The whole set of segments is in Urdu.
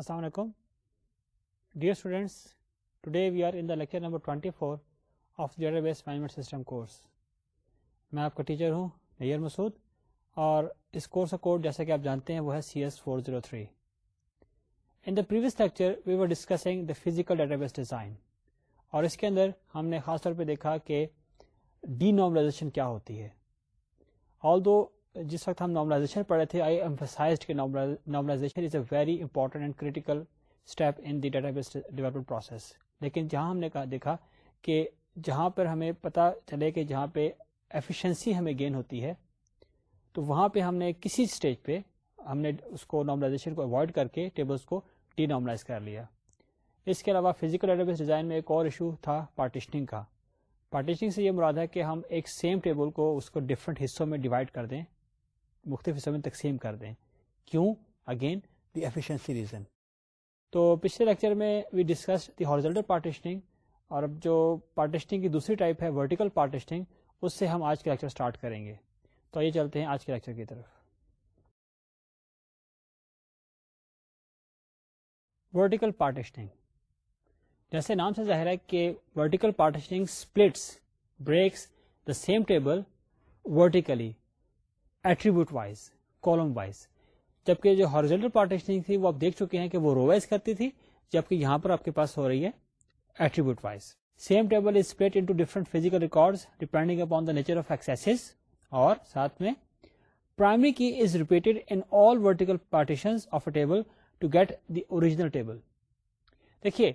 السلام علیکم dear students today we are in the lecture number 24 four of database management system course میں آپ کا ٹیچر ہوں نیئر مسعود اور اس کورس کا کوڈ جیسا کہ آپ جانتے ہیں وہ ہے C S four zero three in the previous lecture we was discussing the physical database design اور اس کے اندر ہم نے خاص طور پہ دیکھا کہ ڈی نارملائزیشن کیا ہوتی ہے آل جس وقت ہم نارملائزیشن پڑھے تھے I emphasize normalization is a very important and critical step in the database development process لیکن جہاں ہم نے کہا دیکھا کہ جہاں پر ہمیں پتہ چلے کہ جہاں پہ ایفیشنسی ہمیں گین ہوتی ہے تو وہاں پہ ہم نے کسی اسٹیج پہ ہم نے اس کو نارملائزیشن کو اوائڈ کر کے ٹیبلس کو ڈی نارملائز کر لیا اس کے علاوہ فزیکل ڈیٹا بیس ڈیزائن میں ایک اور ایشو تھا پارٹیشننگ کا پارٹیشننگ سے یہ مراد ہے کہ ہم ایک سیم ٹیبل کو اس کو ڈفرینٹ حصوں میں ڈیوائڈ کر دیں مختلف حصوں میں تقسیم کر دیں کیوں اگین دی ایفیشنسی ریزن تو پچھلے لیکچر میں وی ڈسکس دی پارٹیشننگ اور اب جو پارٹیشننگ کی دوسری ٹائپ ہے ورٹیکل پارٹیشننگ اس سے ہم آج کے لیکچر اسٹارٹ کریں گے تو یہ چلتے ہیں آج کے لیکچر کی طرف ورٹیکل پارٹیشننگ جیسے نام سے ظاہر ہے کہ vertical partitioning splits breaks the same table vertically attribute wise column wise جبکہ جو ہارجنٹل پارٹیشننگ تھی وہ آپ دیکھ چکے ہیں کہ وہ رو وائز کرتی تھی جبکہ یہاں پر آپ کے پاس ہو رہی ہے attribute wise same table is spread into different physical record depending upon the nature of X اور ساتھ میں primary key is repeated in all vertical partition of a table to get the original table دیکھیے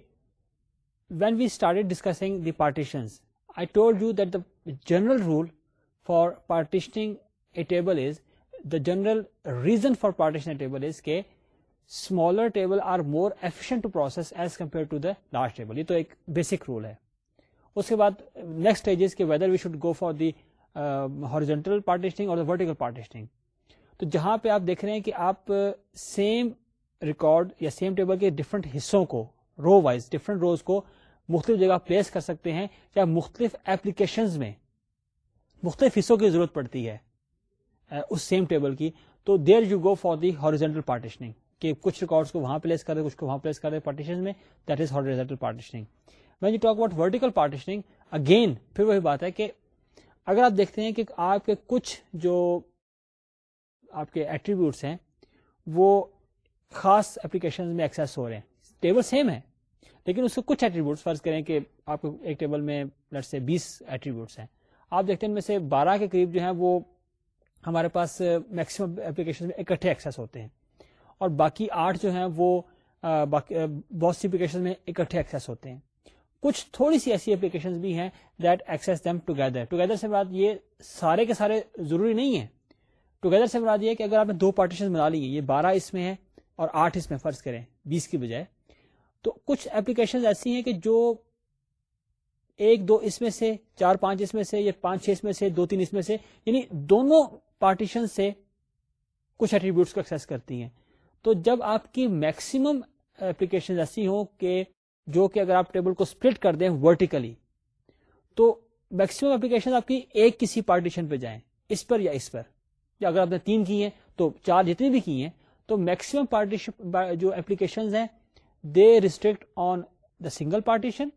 when we start discussing the partition I told you that the general rule for partitioning table is the general reason for partition table is کے smaller table are more efficient process as compare to the large table یہ تو ایک بیسک رول ہے اس کے بعد next whether we should go for the horizontal partitioning اور ورٹیکل پارٹیشننگ تو جہاں پہ آپ دیکھ رہے ہیں کہ آپ سیم ریکارڈ یا سیم ٹیبل کے ڈفرنٹ حصوں کو رو وائز ڈفرنٹ روز کو مختلف جگہ پلیس کر سکتے ہیں یا مختلف ایپلیکیشن میں مختلف حصوں کی ضرورت پڑتی ہے اس سیم ٹیبل کی تو there you go for the horizontal partitioning کہ کچھ ریکارڈ کو وہاں پلیس کر دے وہاں پلیس کر اگین پارٹیشن وہی بات ہے کہ اگر آپ دیکھتے ہیں کہ آپ کے کچھ جو آپ کے ایٹریبیوٹس ہیں وہ خاص اپلیکیشن میں ایکسس ہو رہے ہیں ٹیبل سیم ہے لیکن اس کے کچھ ایٹریبیوٹس فرض کریں کہ آپ کو ایک ٹیبل میں لٹ سے بیس ایٹریبیوٹس ہیں آپ دیکھتے ہیں ان میں سے بارہ کے قریب جو ہیں وہ ہمارے پاس میکسیمم اپلیکیشن میں اکٹھے ایکسیس ہوتے ہیں اور باقی آٹھ جو ہیں وہ بہت سی اپلیکیشن میں اکٹھے ایکسیس ہوتے ہیں کچھ تھوڑی سی ایسی اپلیکیشن بھی ہیں that access them together together سے یہ سارے کے سارے ضروری نہیں ہے ٹوگیدر سے یہ کہ اگر آپ نے دو پارٹیشن بنا لیے یہ بارہ اس میں ہے اور آٹھ اس میں فرض کریں بیس کی بجائے تو کچھ اپلیکیشن ایسی ہیں کہ جو ایک دو اس میں سے چار پانچ اس میں سے یا پانچ چھ اس میں سے دو تین اس میں سے یعنی دونوں پارٹیشن سے کچھ ایٹریبیوٹس کو کرتی ہیں تو جب آپ کی میکسیمم اپلیکیشن ایسی ہوں کہ جو کہ اگر آپ ٹیبل کو کر دیں ورٹیکلی تو میکسیمم اپلیکیشن آپ کی ایک کسی پارٹیشن پہ جائیں اس پر یا اس پر یا اگر آپ نے تین کی ہیں تو چار جتنی بھی کی ہیں تو میکسیمم پارٹیشن جو اپلیکیشن ہیں they restrict on the single partition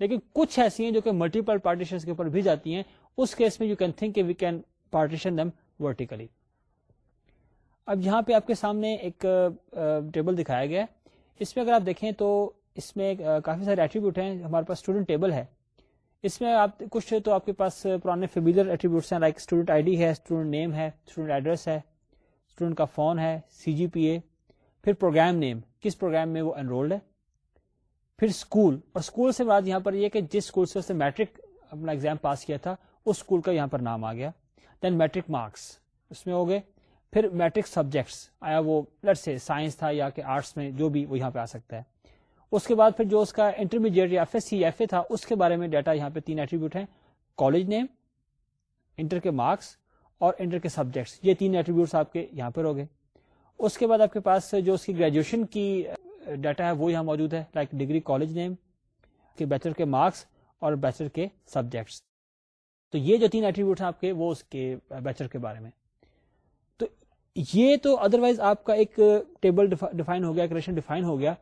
لیکن کچھ ایسی ہیں جو کہ ملٹیپل پارٹیشن کے اوپر بھی جاتی ہیں اس کیس میں you can think we can partition them vertically اب یہاں پہ آپ کے سامنے ایک ٹیبل دکھایا گیا ہے اس میں اگر آپ دیکھیں تو اس میں کافی سارے ایٹریبیوٹ ہیں ہمارے پاس اسٹوڈنٹ ٹیبل ہے اس میں آپ کچھ تو آپ کے پاس پرانے فیبیلر ایٹریبیوٹس ہیں لائک اسٹوڈنٹ آئی ڈی ہے اسٹوڈنٹ نیم ہے ہے اسٹوڈنٹ اسٹوڈنٹ ایڈریس کا فون ہے سی جی پی اے پھر پروگرام نیم کس پروگرام میں وہ انرولڈ ہے پھر اسکول اور اسکول سے بعد یہاں پر یہ کہ جس اسکول سے میٹرک اپنا ایگزام پاس کیا تھا اس اسکول کا یہاں پر نام آ گیا دین میٹرک مارکس اس میں ہو گئے پھر میٹرک سبجیکٹس آیا وہ لٹ سے سائنس تھا یا کہ آرٹس میں جو بھی وہ یہاں پہ آ سکتا ہے اس کے بعد پھر جو اس اس کا انٹرمیڈیٹ یا سی ایف اے تھا کے بارے میں ڈیٹا یہاں پہ تین ایٹریبیوٹ ہیں کالج نیم انٹر کے مارکس اور انٹر کے سبجیکٹس یہ تین ایٹریبیوٹس آپ کے یہاں پہ ہو گئے اس کے بعد آپ کے پاس جو اس کی گریجویشن کی ڈیٹا ہے وہ یہاں موجود ہے لائک ڈگری کالج نیم کے بیچلر کے مارکس اور بیچلر کے سبجیکٹس تو یہ جو تین ہیں آپ کے وہ اس کے بیچر uh, کے بارے میں تو یہ تو ادر وائز آپ کا ایک ٹیبل uh, ڈیفائن ہو گیا کریشن ڈیفائن ہو گیا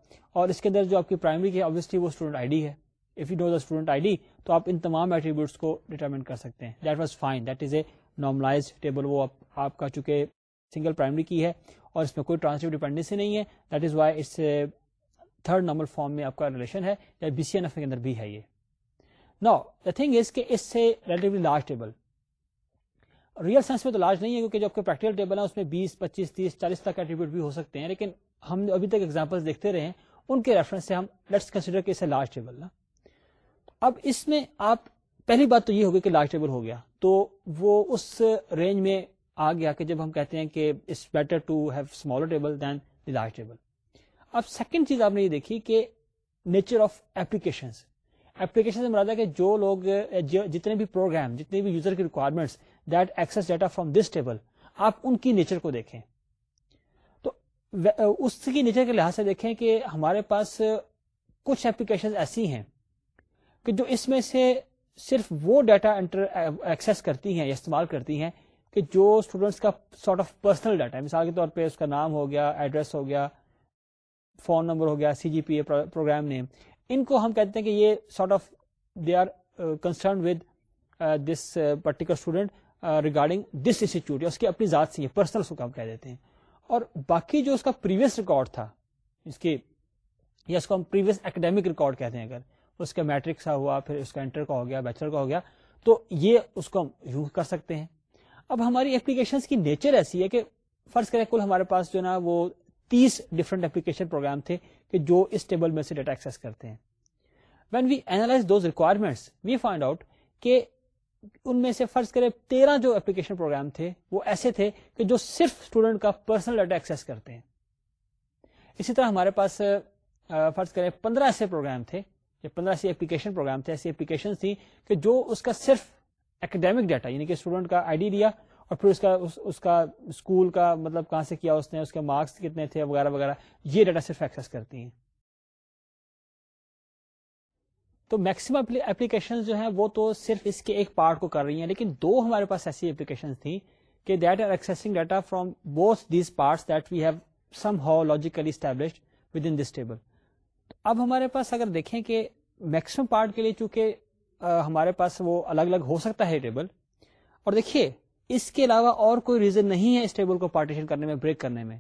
اور اس کے اندر جو آپ کی پرائمری پرائمریسلی وہ اسٹوڈنٹ آئی ڈی ہے if you know the student ID D تو آپ ان تمام ایٹریبیوٹس کو ڈیٹرمنٹ کر سکتے ہیں that that was fine is a normalise table وہ آپ کا چونکہ سنگل پرائمری کی ہے اور اس میں کوئی ٹرانسلیٹ ڈیپینڈنسی نہیں ہے دیٹ از وائی اس تھرڈ نارمل فارم میں آپ کا ریلیشن ہے یا بی سی این ایف کے اندر بھی ہے یہ نو تھنگ از کہ اس سے relatively large table real sense میں تو لارج نہیں ہے کیونکہ جو آپ کے پریکٹیکل ٹیبل ہے اس میں بیس پچیس تیس چالیس تک ایٹریبیوٹ بھی ہو سکتے ہیں لیکن ہم ابھی تک ایگزامپل دیکھتے رہے ہیں ان کے ریفرنس سے ہم لیٹس کنسیڈر کہ اسے لارج ٹیبل نا اب اس میں آپ پہلی بات تو یہ ہوگی کہ لارج ٹیبل ہو گیا تو وہ اس رینج میں آ گیا کہ جب ہم کہتے ہیں کہ it's better to have smaller table than the large table اب سیکنڈ چیز آپ نے یہ دیکھی کہ نیچر آف ایپلیکیشنس اپلیکیشن سے مراد ہے کہ جو لوگ جتنے بھی پروگرام جتنے بھی یوزر کی requirements that data from this table آپ ان کی نیچر کو دیکھیں تو اس کی نیچر کے لحاظ سے دیکھیں کہ ہمارے پاس کچھ اپلیکیشن ایسی ہیں کہ جو اس میں سے صرف وہ ڈیٹا انٹر ایکسس کرتی ہیں یا استعمال کرتی ہیں کہ جو اسٹوڈینٹس کا سارٹ آف پرسنل ڈیٹا مثال کے طور پہ اس کا نام ہو گیا ایڈریس ہو گیا فون نمبر ہو گیا سی جی پی پروگرام نیم ان کو ہم کہتے ہیں کہ یہ sort of they are concern with this particular student regarding this institute یا اس کی اپنی ذات سے پرسنل کو ہم کہہ دیتے ہیں اور باقی جو اس کا پریویس ریکارڈ تھا اس اس یا کو ہم پریویس اکیڈیمک ریکارڈ کہتے ہیں اگر اس کا میٹرک کا ہوا اس کا انٹر کا ہو گیا بیچلر کا ہو گیا تو یہ اس کو ہم یوز کر سکتے ہیں اب ہماری اپلیکیشن کی نیچر ایسی ہے کہ فرض کریں کل ہمارے پاس جو نا وہ تیس ڈفرنٹ اپلیکیشن پروگرام تھے کہ جو اس ٹیبل میں سے ڈیٹا ایکس کرتے ہیں when we analyse those requirements we find out کہ ان میں سے فرض کرے تیرہ جو اپلیکیشن پروگرام تھے وہ ایسے تھے کہ جو صرف اسٹوڈنٹ کا پرسنل ڈیٹا ایکس کرتے ہیں اسی طرح ہمارے پاس فرض کرے پندرہ ایسے پروگرام تھے یا پندرہ ایسے پروگرام تھے ایسی اپلیکیشن تھیں کہ جو اس کا صرف اکیڈیمک ڈیٹا یعنی کہ اسٹوڈنٹ کا آئی ڈی دیا اور پھر اس کا اس اس کا اسکول کا مطلب کہاں سے کیا اس نے اس کے مارکس کتنے تھے وغیرہ وغیرہ یہ ڈیٹا صرف ایکسس کرتی ہیں تو میکسیمم اپلیکیشن جو ہیں وہ تو صرف اس کے ایک پارٹ کو کر رہی ہیں لیکن دو ہمارے پاس ایسی اپلیکیشن تھیں کہ that are accessing data from both these parts that we have somehow logically established within this table اب ہمارے پاس اگر دیکھیں کہ میکسیمم پارٹ کے لیے چونکہ ہمارے پاس وہ الگ الگ ہو سکتا ہے ٹیبل اور دیکھیے اس کے علاوہ اور کوئی ریزن نہیں ہے اس ٹیبل کو پارٹیشن کرنے میں بریک کرنے میں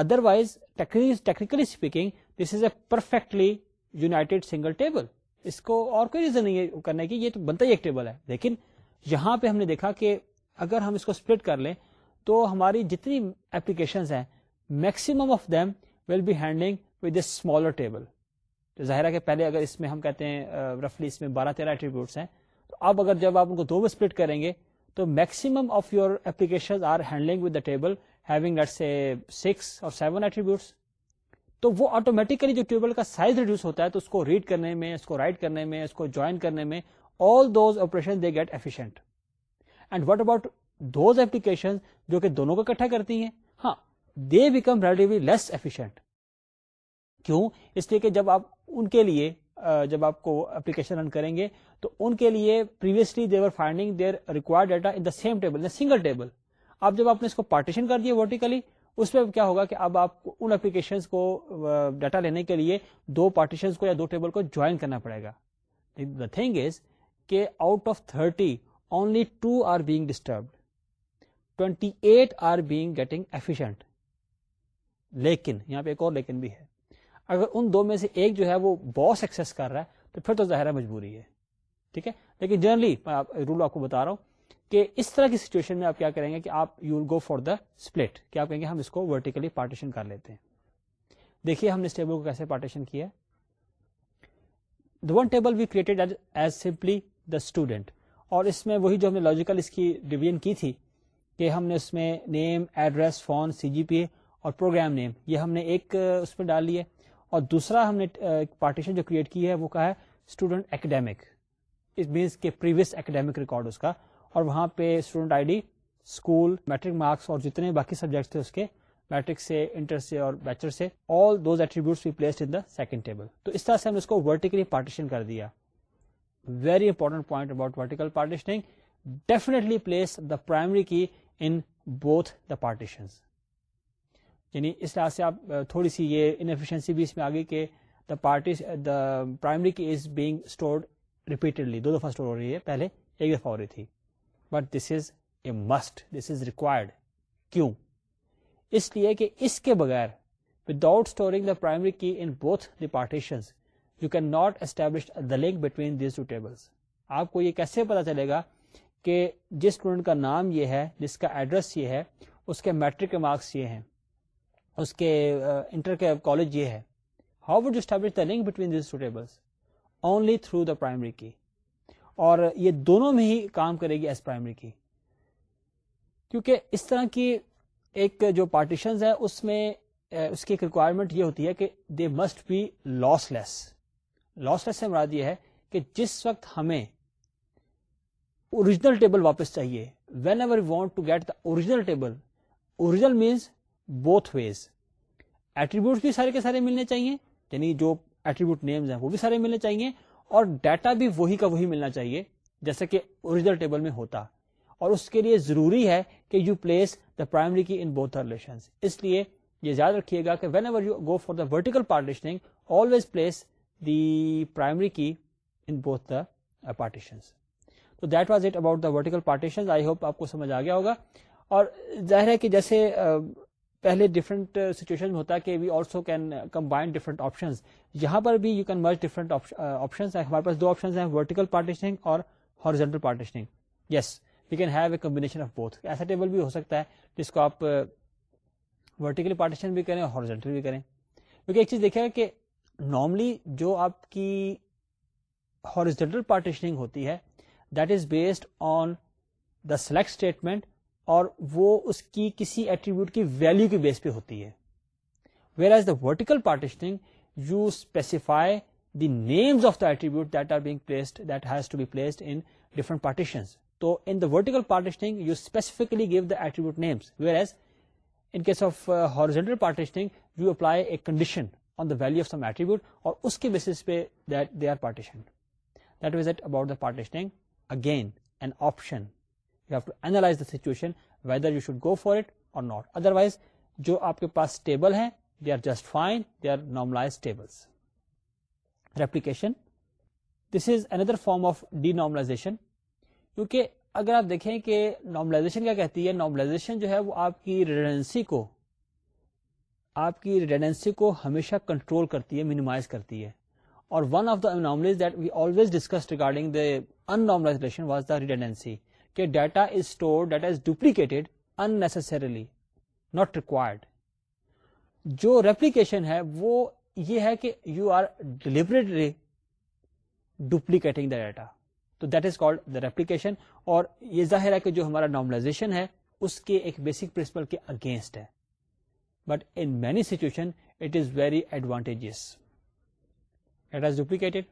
otherwise technically speaking this is a perfectly united single table اس کو اور کوئی ریزن نہیں ہے کرنے کی یہ تو بنتا ہی ایک ٹیبل ہے لیکن یہاں پہ ہم نے دیکھا کہ اگر ہم اس کو اسپلٹ کر لیں تو ہماری جتنی اپلیکیشن ہیں maximum of them will be handling with a smaller table تو ظاہرہ کہ پہلے اگر اس میں ہم کہتے ہیں رفلی اس میں بارہ تیرہ ایٹریبیوٹس ہیں تو اب اگر جب آپ ان کو دو میں اسپلٹ کریں گے تو maximum of your application are handling with the table having let's say six اور سیون ایٹریبیوٹس تو وہ آٹومیٹکلی جو ٹیبل کا سائز ریڈیوس ہوتا ہے تو اس کو ریڈ کرنے میں اس کو رائٹ کرنے میں اس کو جوائن کرنے میں all those operation they get efficient and what about those application جو کہ دونوں کو اکٹھا کرتی ہیں ہاں they become relatively less efficient کیوں اس لیے کہ جب آپ ان کے لیے جب آپ کو اپلیکیشن رن کریں گے تو ان کے لیے previously finding their required data in the same table single table اب جب آپ نے اس کو پارٹیشن کر دیا ورٹیکلی اس میں کیا ہوگا کہ اب آپ کو کو ان اپلیکیشن ڈیٹا لینے کے لیے دو پارٹیشن کو یا دو ٹیبل کو جوائن کرنا پڑے گا دا تھنگ از کہ out of thirty only two are being disturbed twenty eight are being getting efficient لیکن یہاں پہ ایک اور لیکن بھی ہے اگر ان دو میں سے ایک جو ہے وہ باس ایکس کر رہا ہے تو پھر تو ظاہر ہے مجبوری ہے ٹھیک ہے لیکن جنرلی میں رول آپ کو بتا رہا ہوں کہ اس طرح کی سچویشن میں آپ کیا کریں گے کہ آپ you go for the split کیا کہیں گے ہم اس کو ورٹیکلی پارٹیشن کر لیتے ہیں دیکھیے ہم نے اس ٹیبل کو کیسے پارٹیشن کیا the one table we created is simply the student اور اس میں وہی جو ہم نے لاجیکل اس کی ڈویژن کی تھی کہ ہم نے اس میں name address phone C G P اور پروگرام نیم یہ ہم نے ایک اس میں ڈال لی ہے اور دوسرا ہم نے پارٹیشن جو کریٹ کی ہے وہ کہا ہے اسٹوڈنٹ اکیڈیمک مینس کے پریویس اکیڈیمک ریکارڈ اس کا اور وہاں پہ student I D school matric marks اور جتنے باقی سبجیکٹ تھے اس کے میٹرک سے انٹر سے اور بیچر سے all attributes attribute place in the second table تو اس طرح سے ہم نے اس کو ورٹیکلی پارٹیشن کر دیا very important point about vertical partitioning definitely place the primary key in both the partitions یعنی اس لحاظ سے آپ تھوڑی سی یہ انفیشنسی بھی اس میں آگے کہ دا party the primary key is being stored repeatedly دو دفعہ اسٹور ہو رہی ہے پہلے ایک دفعہ ہو رہی تھی but this is a must this is required کیوں اس لیے کہ اس کے بغیر without storing the primary key in both the partition you can not establish the link between these two tables آپ کو یہ کیسے پتا چلے گا کہ جس اسٹوڈنٹ کا نام یہ ہے جس کا ایڈریس یہ ہے اس کے میٹرک کے مارکس یہ ہیں اس کے انٹر کے کالج یہ ہے how would establish the link between these two tables only through the primary key اور یہ دونوں میں ہی کام کرے گی ایز پرائمری کی کیونکہ اس طرح کی ایک جو پارٹیشنز ہے اس میں اس کی ایک ریکوائرمنٹ یہ ہوتی ہے کہ دے مسٹ بی لاس لیس لاس لیس سے مراد یہ ہے کہ جس وقت ہمیں اوریجنل ٹیبل واپس چاہیے whenever want to get the original table original means both ways attribute بھی سارے کے سارے ملنے چاہیے یعنی جو ایٹریبیوٹ نیمز ہیں وہ بھی سارے ملنے چاہیے اور ڈیٹا بھی وہی کا وہی ملنا چاہیے جیسے کہ اوریجنل ٹیبل میں ہوتا اور اس کے لیے ضروری ہے کہ you place the primary key in both relation اس لیے یہ یاد رکھیے گا کہ whenever you go for the vertical partitioning always place the primary key in both the partition تو that was it about the vertical partition I hope آپ کو سمجھ آ گیا ہوگا اور ظاہر ہے کہ جیسے uh, پہلے ڈفرنٹ سچویشن uh, ہوتا ہے کہ we also can combine different option یہاں پر بھی یو کین ڈفرنٹ ڈیفرنٹ ہیں ہمارے پاس دو آپشن پارٹیشننگ اور partitioning yes can have a combination of both ایسا ٹیبل بھی ہو سکتا ہے جس کو آپ ورٹیکل uh, پارٹیشن بھی کریں اور ہاریزینٹل بھی کریں کیونکہ ایک چیز ہے کہ نارملی جو آپ کی ہارجنٹل پارٹیشننگ ہوتی ہے that is based on the select statement اور وہ اس کی کسی ایٹریبیوٹ کی ویلو کی بیس پہ ہوتی ہے whereas the vertical partitioning you specify the names of the attribute that are placed place has to be placed in different partition تو in the vertical partitioning you specifically give the attribute names whereas in case of horizontal partitioning you apply a condition on the value of some attribute اور اس کے بیسس پہ they are partition that was it about the partitioning again and option you have to analyse the situation whether you should go for it or not otherwise جو آپ کے پاس ٹیبل ہیں they are just fine they are normalise tables replication this is another form of denormalisation کیونکہ اگر آپ دیکھیں کہ نارملائزیشن کیا کہتی ہے نارملائزیشن جو ہے وہ آپ کی ریڈنسی کو آپ کی ریڈنسی کو ہمیشہ کنٹرول کرتی ہے مینیمائز کرتی ہے اور one of the normalise that we always discuss regarding the in normalisation was the redundancy کہ data is store data is duplicated کے انیسسریلی ناٹ ریکوائرڈ جو ریپلیکیشن ہے وہ یہ ہے کہ you are deliberately duplicating the data تو that is called the replication اور یہ ظاہر ہے کہ جو ہمارا نارملائزیشن ہے اس کے ایک بیسک پرنسپل کے اگینسٹ ہے but in many situation it is very advantageous data is duplicated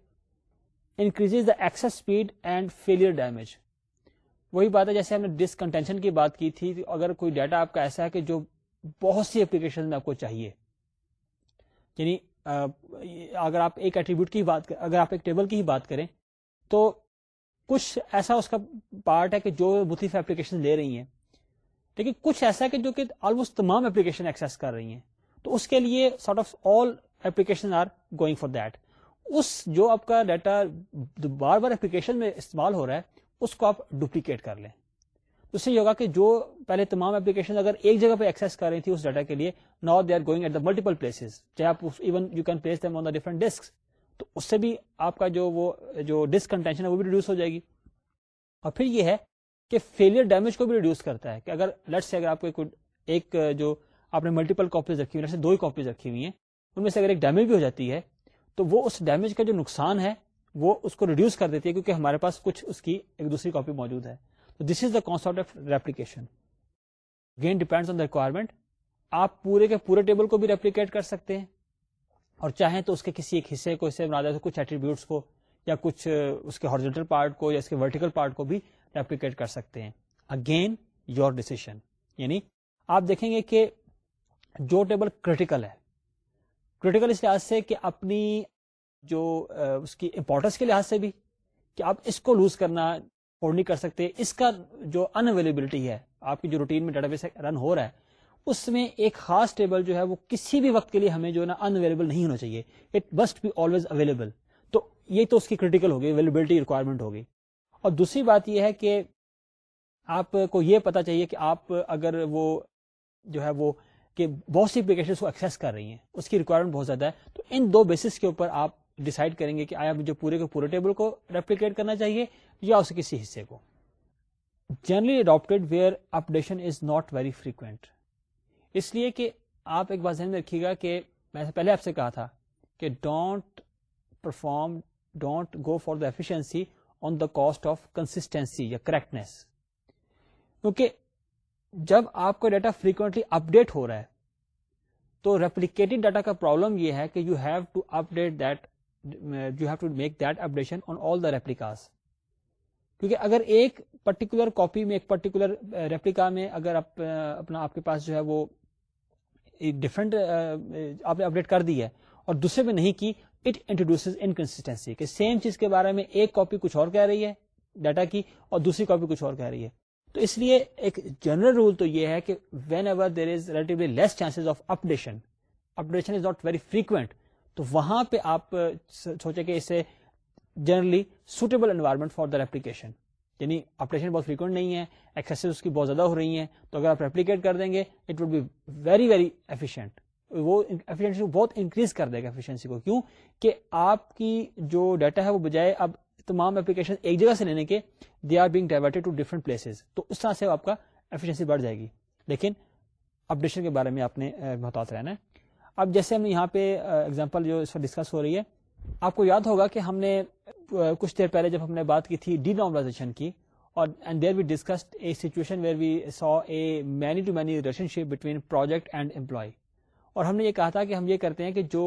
increase the access speed and failure damage وہی بات ہے جیسے ہم نے ڈسکنٹینشن کی بات کی تھی اگر کوئی ڈیٹا آپ کا ایسا ہے کہ جو بہت سی اپلیکیشن میں آپ کو چاہیے یعنی اگر آپ ایک ایٹریبیوٹ کی بات کریں تو کچھ ایسا اس کا پارٹ ہے کہ جو مختلف اپلیکیشن لے رہی ہیں لیکن کچھ ایسا ہے کہ جو کہ آلموسٹ تمام اپلیکیشن ایکسیس کر رہی ہیں تو اس کے لیے sort of all application are going for that اس جو آپ کا ڈیٹا بار بار اپلیکیشن میں استعمال ہو رہا ہے اس کو آپ ڈپلیکیٹ کر لیں اس سے یہ ہوگا کہ جو پہلے تمام اپلیکیشن اگر ایک جگہ پہ ایکسس کر رہی تھی اس ڈیٹا کے لیے نا they are going at the multiple place چاہے آپ even you can place on the different disk تو اس سے بھی آپ کا جو وہ جو ڈسک کنٹینشن ہے وہ بھی ریڈیوس ہو جائے گی اور پھر یہ ہے کہ فیلئر ڈیمیج کو بھی ریڈیوس کرتا ہے کہ اگر لٹ سے اگر آپ کو ایک جو آپ نے ملٹیپل کاپیز رکھی ہوئی دو ہی کاپیز رکھی ہوئی ہیں ان میں سے اگر ایک ڈیمیج بھی ہو جاتی ہے تو وہ اس ڈیمیج کا جو نقصان ہے وہ اس کو ریڈیوس کر دیتی ہے کیونکہ ہمارے پاس کچھ اس کی ایک دوسری کاپی موجود ہے تو this is the concept of replication gain on the requirement آپ پورے پورے کے ٹیبل کو بھی ریپلیکیٹ کر سکتے ہیں اور چاہیں تو اس کے کسی ایک حصے کو بنا کچھ ایٹریبیوٹس کو یا کچھ اس کے ہارجنٹل پارٹ کو یا اس کے ورٹیکل پارٹ کو بھی ریپلیکیٹ کر سکتے ہیں اگین یور ڈیسیشن یعنی آپ دیکھیں گے کہ جو ٹیبل کریٹیکل ہے کریٹیکل اس لحاظ سے کہ اپنی جو اس کی امپورٹنس کے لحاظ سے بھی کہ آپ اس کو لوز کرنا اور نہیں کر سکتے اس کا جو انویلیبلٹی ہے آپ کی جو روٹین میں ڈیٹا بیس رن ہو رہا ہے اس میں ایک خاص ٹیبل جو ہے وہ کسی بھی وقت کے لیے ہمیں جو ہے ان اویلیبل نہیں ہونا چاہیے it must be always available تو یہ تو اس کی کریٹیکل ہوگی اویلیبلٹی ریکوائرمنٹ ہوگی اور دوسری بات یہ ہے کہ آپ کو یہ پتا چاہیے کہ آپ اگر وہ جو ہے وہ کہ بہت سی اپلیکیشن کو ایکسیس کر رہی ہیں اس کی ریکوائرمنٹ بہت زیادہ ہے تو ان دو بیسس کے اوپر آپ ڈسائڈ کریں گے کہ آیا مجھے پورے کے پورے ٹیبل کو ریپلیکیٹ کرنا چاہیے یا اس کسی حصے کو generally adapted where updation is not very frequent اس لیے کہ آپ ایک بات ذہن میں رکھیے گا کہ میں پہلے آپ سے کہا تھا کہ don't perform don't go for the efficiency on the cost of consistency یا کریکٹنیس کیونکہ جب آپ کا ڈیٹا فریکوینٹلی اپڈیٹ ہو رہا ہے تو ریپلیکیٹڈ ڈیٹا کا پرابلم یہ ہے کہ you have to update that you have to make that updation on all the replicas کیونکہ اگر ایک پرٹیکولر کاپی میں ایک پرٹیکولر ریپلیکا uh, میں اگر uh, اپنا آپ کے پاس جو ہے وہ ڈفرنٹ uh, آپ نے اپڈیٹ کر دی ہے اور دوسرے میں نہیں کی اٹ انٹروڈیوس انکنسٹینسی کہ سیم چیز کے بارے میں ایک کاپی کچھ اور کہہ رہی ہے ڈیٹا کی اور دوسری کاپی کچھ اور کہہ رہی ہے تو اس لیے ایک جنرل رول تو یہ ہے کہ whenever there is relatively less chances of updation updation is not very frequent تو وہاں پہ آپ سوچے کہ اسے generally suitable environment for the application یعنی اپلیکیشن بہت فریکوینٹ نہیں ہے ایکسیس کی بہت زیادہ ہو رہی ہیں تو اگر آپ ریپلیکیٹ کر دیں گے it would be very very efficient وہ ایفیشنسی کو بہت انکریز کر دے گا ایفیشنسی کو کیوں کہ آپ کی جو ڈیٹا ہے وہ بجائے اب تمام اپلیکیشن ایک جگہ سے لینے کے they are being diverted to different places تو اس طرح سے آپ کا ایفیشنسی بڑھ جائے گی لیکن اپڈیشن کے بارے میں آپ نے رہنا ہے اب جیسے ہم یہاں پہ ایگزامپل جو اس ڈسکس ہو رہی ہے آپ کو یاد ہوگا کہ ہم نے کچھ دیر پہلے جب ہم نے بات کی تھی ڈی نارملائزیشن کی اور and there we we a a were so many many to relationship between project and employee اور ہم نے یہ کہا تھا کہ ہم یہ کرتے ہیں کہ جو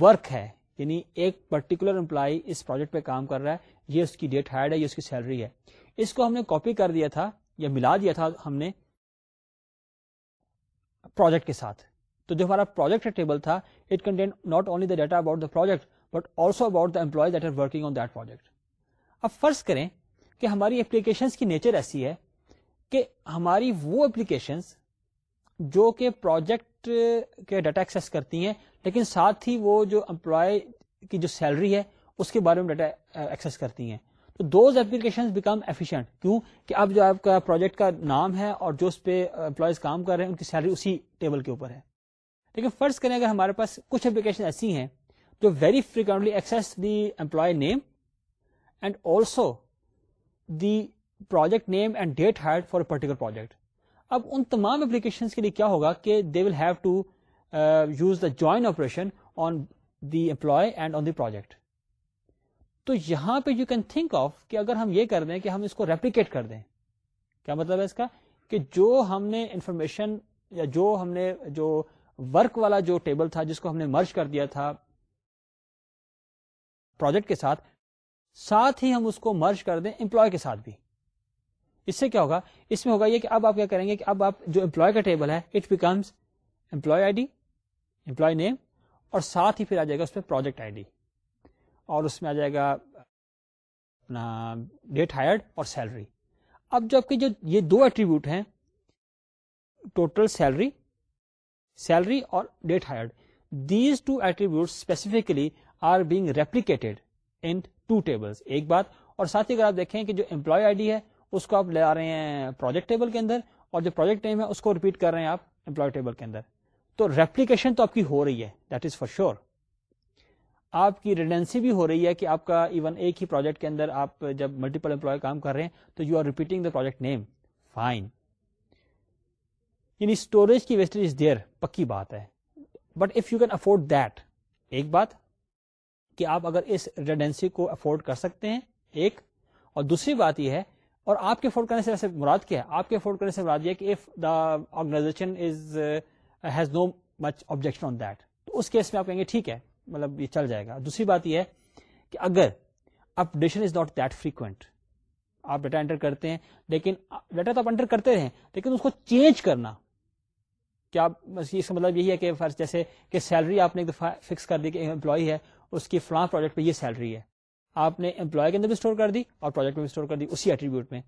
ورک ہے یعنی ایک پرٹیکولر امپلائی اس پروجیکٹ پہ کام کر رہا ہے یہ اس کی ڈیٹ ہائڈ ہے یہ اس کی سیلری ہے اس کو ہم نے کاپی کر دیا تھا یا ملا دیا تھا ہم نے پروجیکٹ کے ساتھ تو جو ہمارا پروجیکٹ کا ٹیبل تھا it content not only the data about the project but also about the employees that are working on that project اب فرض کریں کہ ہماری اپلیکیشنس کی نیچر ایسی ہے کہ ہماری وہ اپلیکیشنس جو کہ پروجیکٹ کے ڈیٹا ایکسس کرتی ہیں لیکن ساتھ ہی وہ جو امپلائی کی جو سیلری ہے اس کے بارے میں ڈیٹا ایکسس کرتی ہیں تو دوز اپلیکیشن بیکم ایفیشینٹ کیوں کہ اب جو آپ کا پروجیکٹ کا نام ہے اور جو اس پہ امپلائیز کام کر رہے ہیں ان کی سیلری اسی ٹیبل کے اوپر ہے لیکن فرض کریں اگر ہمارے پاس کچھ اپلیکیشن ایسی ہیں جو very frequently the employee name and also the project name and date hired for particular project اب ان تمام اپلیکیشن کے لیے کیا ہوگا کہ they will have to use the join operation on the employee and on the project تو یہاں پہ یو کین تھنک آف کہ اگر ہم یہ کر دیں کہ ہم اس کو ریپلیکیٹ کر دیں کیا مطلب ہے اس کا کہ جو ہم نے انفارمیشن یا جو ہم نے جو ورک والا جو ٹیبل تھا جس کو ہم نے مرج کر دیا تھا پروجیکٹ کے ساتھ ساتھ ہی ہم اس کو مرچ کر دیں امپلوئے کے ساتھ بھی اس سے کیا ہوگا اس میں ہوگا یہ کہ اب آپ کیا کریں گے کہ اب آپ جو امپلائی کا ٹیبل ہے it becomes employee I D name اور ساتھ ہی پھر آ جائے گا اس میں پروجیکٹ آئی ڈی اور اس میں آ جائے گا اپنا ڈیٹ ہائرڈ اور سیلری اب جو آپ جو یہ دو ایٹریبیوٹ ہیں ٹوٹل سیلری سیلری اور date hired these two attribute specifically are being replicated into ایک بات اور ساتھ ہی اگر آپ دیکھیں کہ جو امپلائی آئی ڈی ہے اس کو آپ لے آ رہے ہیں پروجیکٹ ٹیبل کے اندر اور جو پروجیکٹ نیم ہے اس کو ریپیٹ کر رہے ہیں آپ امپلائی ٹیبل کے اندر تو ریپلیکیشن تو آپ کی ہو رہی ہے دیٹ از فار شیور آپ کی ریڈنسی بھی ہو رہی ہے کہ آپ کا ایون ایک ہی پروجیکٹ کے اندر آپ جب ملٹیپل امپلائی کام کر رہے ہیں تو you are repeating the project name fine یعنی اسٹوریج کی ویسٹیج دیئر پکی بات ہے but if you can afford that ایک بات کہ آپ اگر اس ریڈنسی کو افورڈ کر سکتے ہیں ایک اور دوسری بات یہ ہے اور آپ کے افورڈ کرنے سے ویسے مراد کیا ہے آپ کے افورڈ کرنے سے مراد یہ کہ if the organization is has no much objection on that تو اس کیس میں آپ کہیں گے ٹھیک ہے مطلب یہ چل جائے گا دوسری بات یہ ہے کہ اگر updation is not that frequent آپ ڈیٹا انٹر کرتے ہیں لیکن ڈیٹا تو آپ انٹر کرتے رہے لیکن اس کو چینج کرنا کیا اس کا مطلب یہی ہے کہ فرض جیسے کہ سیلری آپ نے ایک دفعہ فکس کر دی کہ امپلائی ہے اس کی فلاں پروجیکٹ پہ یہ سیلری ہے آپ نے امپلائی کے اندر بھی اسٹور کر دی اور پروجیکٹ میں بھی اسٹور کر دی اسی ایٹریبیوٹ میں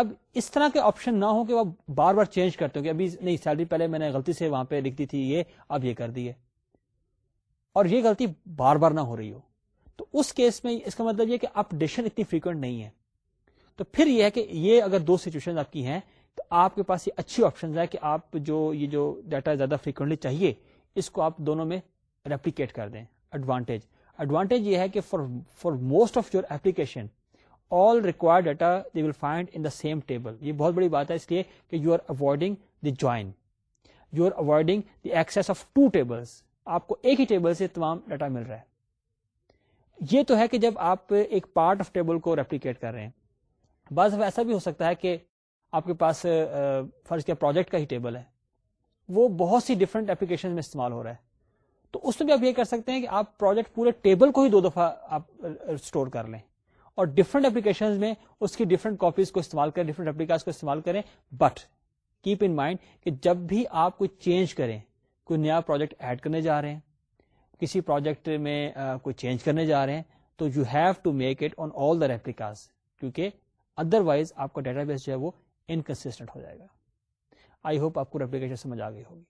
اب اس طرح کے آپشن نہ ہو کہ وہ بار بار چینج کرتے ہو کہ ابھی نہیں سیلری پہلے میں نے غلطی سے وہاں پہ لکھ دی تھی یہ اب یہ کر دی ہے اور یہ غلطی بار بار نہ ہو رہی ہو تو اس کیس میں اس کا مطلب یہ کہ اپڈیشن اتنی فریکوینٹ نہیں ہے تو پھر یہ ہے کہ یہ اگر دو سچویشن آپ کی ہیں آپ کے پاس یہ اچھی آپشن ہے کہ آپ جو یہ جو ڈیٹا زیادہ فریکوینٹلی چاہیے اس کو آپ دونوں میں ریپلیکیٹ کر دیں ایڈوانٹیج ایڈوانٹیج یہ ہے کہ for for most of your application all require data will find in the same table یہ بہت بڑی بات ہے اس لیے کہ you are avoiding the join you are avoiding the ex of two tables آپ کو ایک ہی ٹیبل سے تمام ڈیٹا مل رہا ہے یہ تو ہے کہ جب آپ ایک پارٹ آف ٹیبل کو ریپلیکیٹ کر رہے ہیں بعض ایسا بھی ہو سکتا ہے کہ آپ کے پاس فرض کیا پروجیکٹ کا ہی ٹیبل ہے وہ بہت سی ڈفرنٹ اپلیکیشن میں استعمال ہو رہا ہے تو اس میں بھی آپ یہ کر سکتے ہیں کہ آپ پروجیکٹ پورے ٹیبل کو ہی دو دفعہ آپ اسٹور کر لیں اور ڈفرنٹ اپلیکیشن میں اس کی ڈفرنٹ کاپیز کو استعمال کریں ڈفرنٹ اپلیکاس کو استعمال کریں بٹ کیپ ان مائنڈ کہ جب بھی آپ کوئی چینج کریں کوئی نیا پروجیکٹ ایڈ کرنے جا رہے ہیں کسی پروجیکٹ میں کوئی چینج کرنے جا رہے ہیں تو you have to make it on all the replicas کیونکہ ادر وائز آپ کا ڈیٹا بیس جو ہے وہ انکنسٹنٹ ہو جائے گا آئی ہوپ آپ کو ریپلیکیشن سمجھ آ گئی ہوگی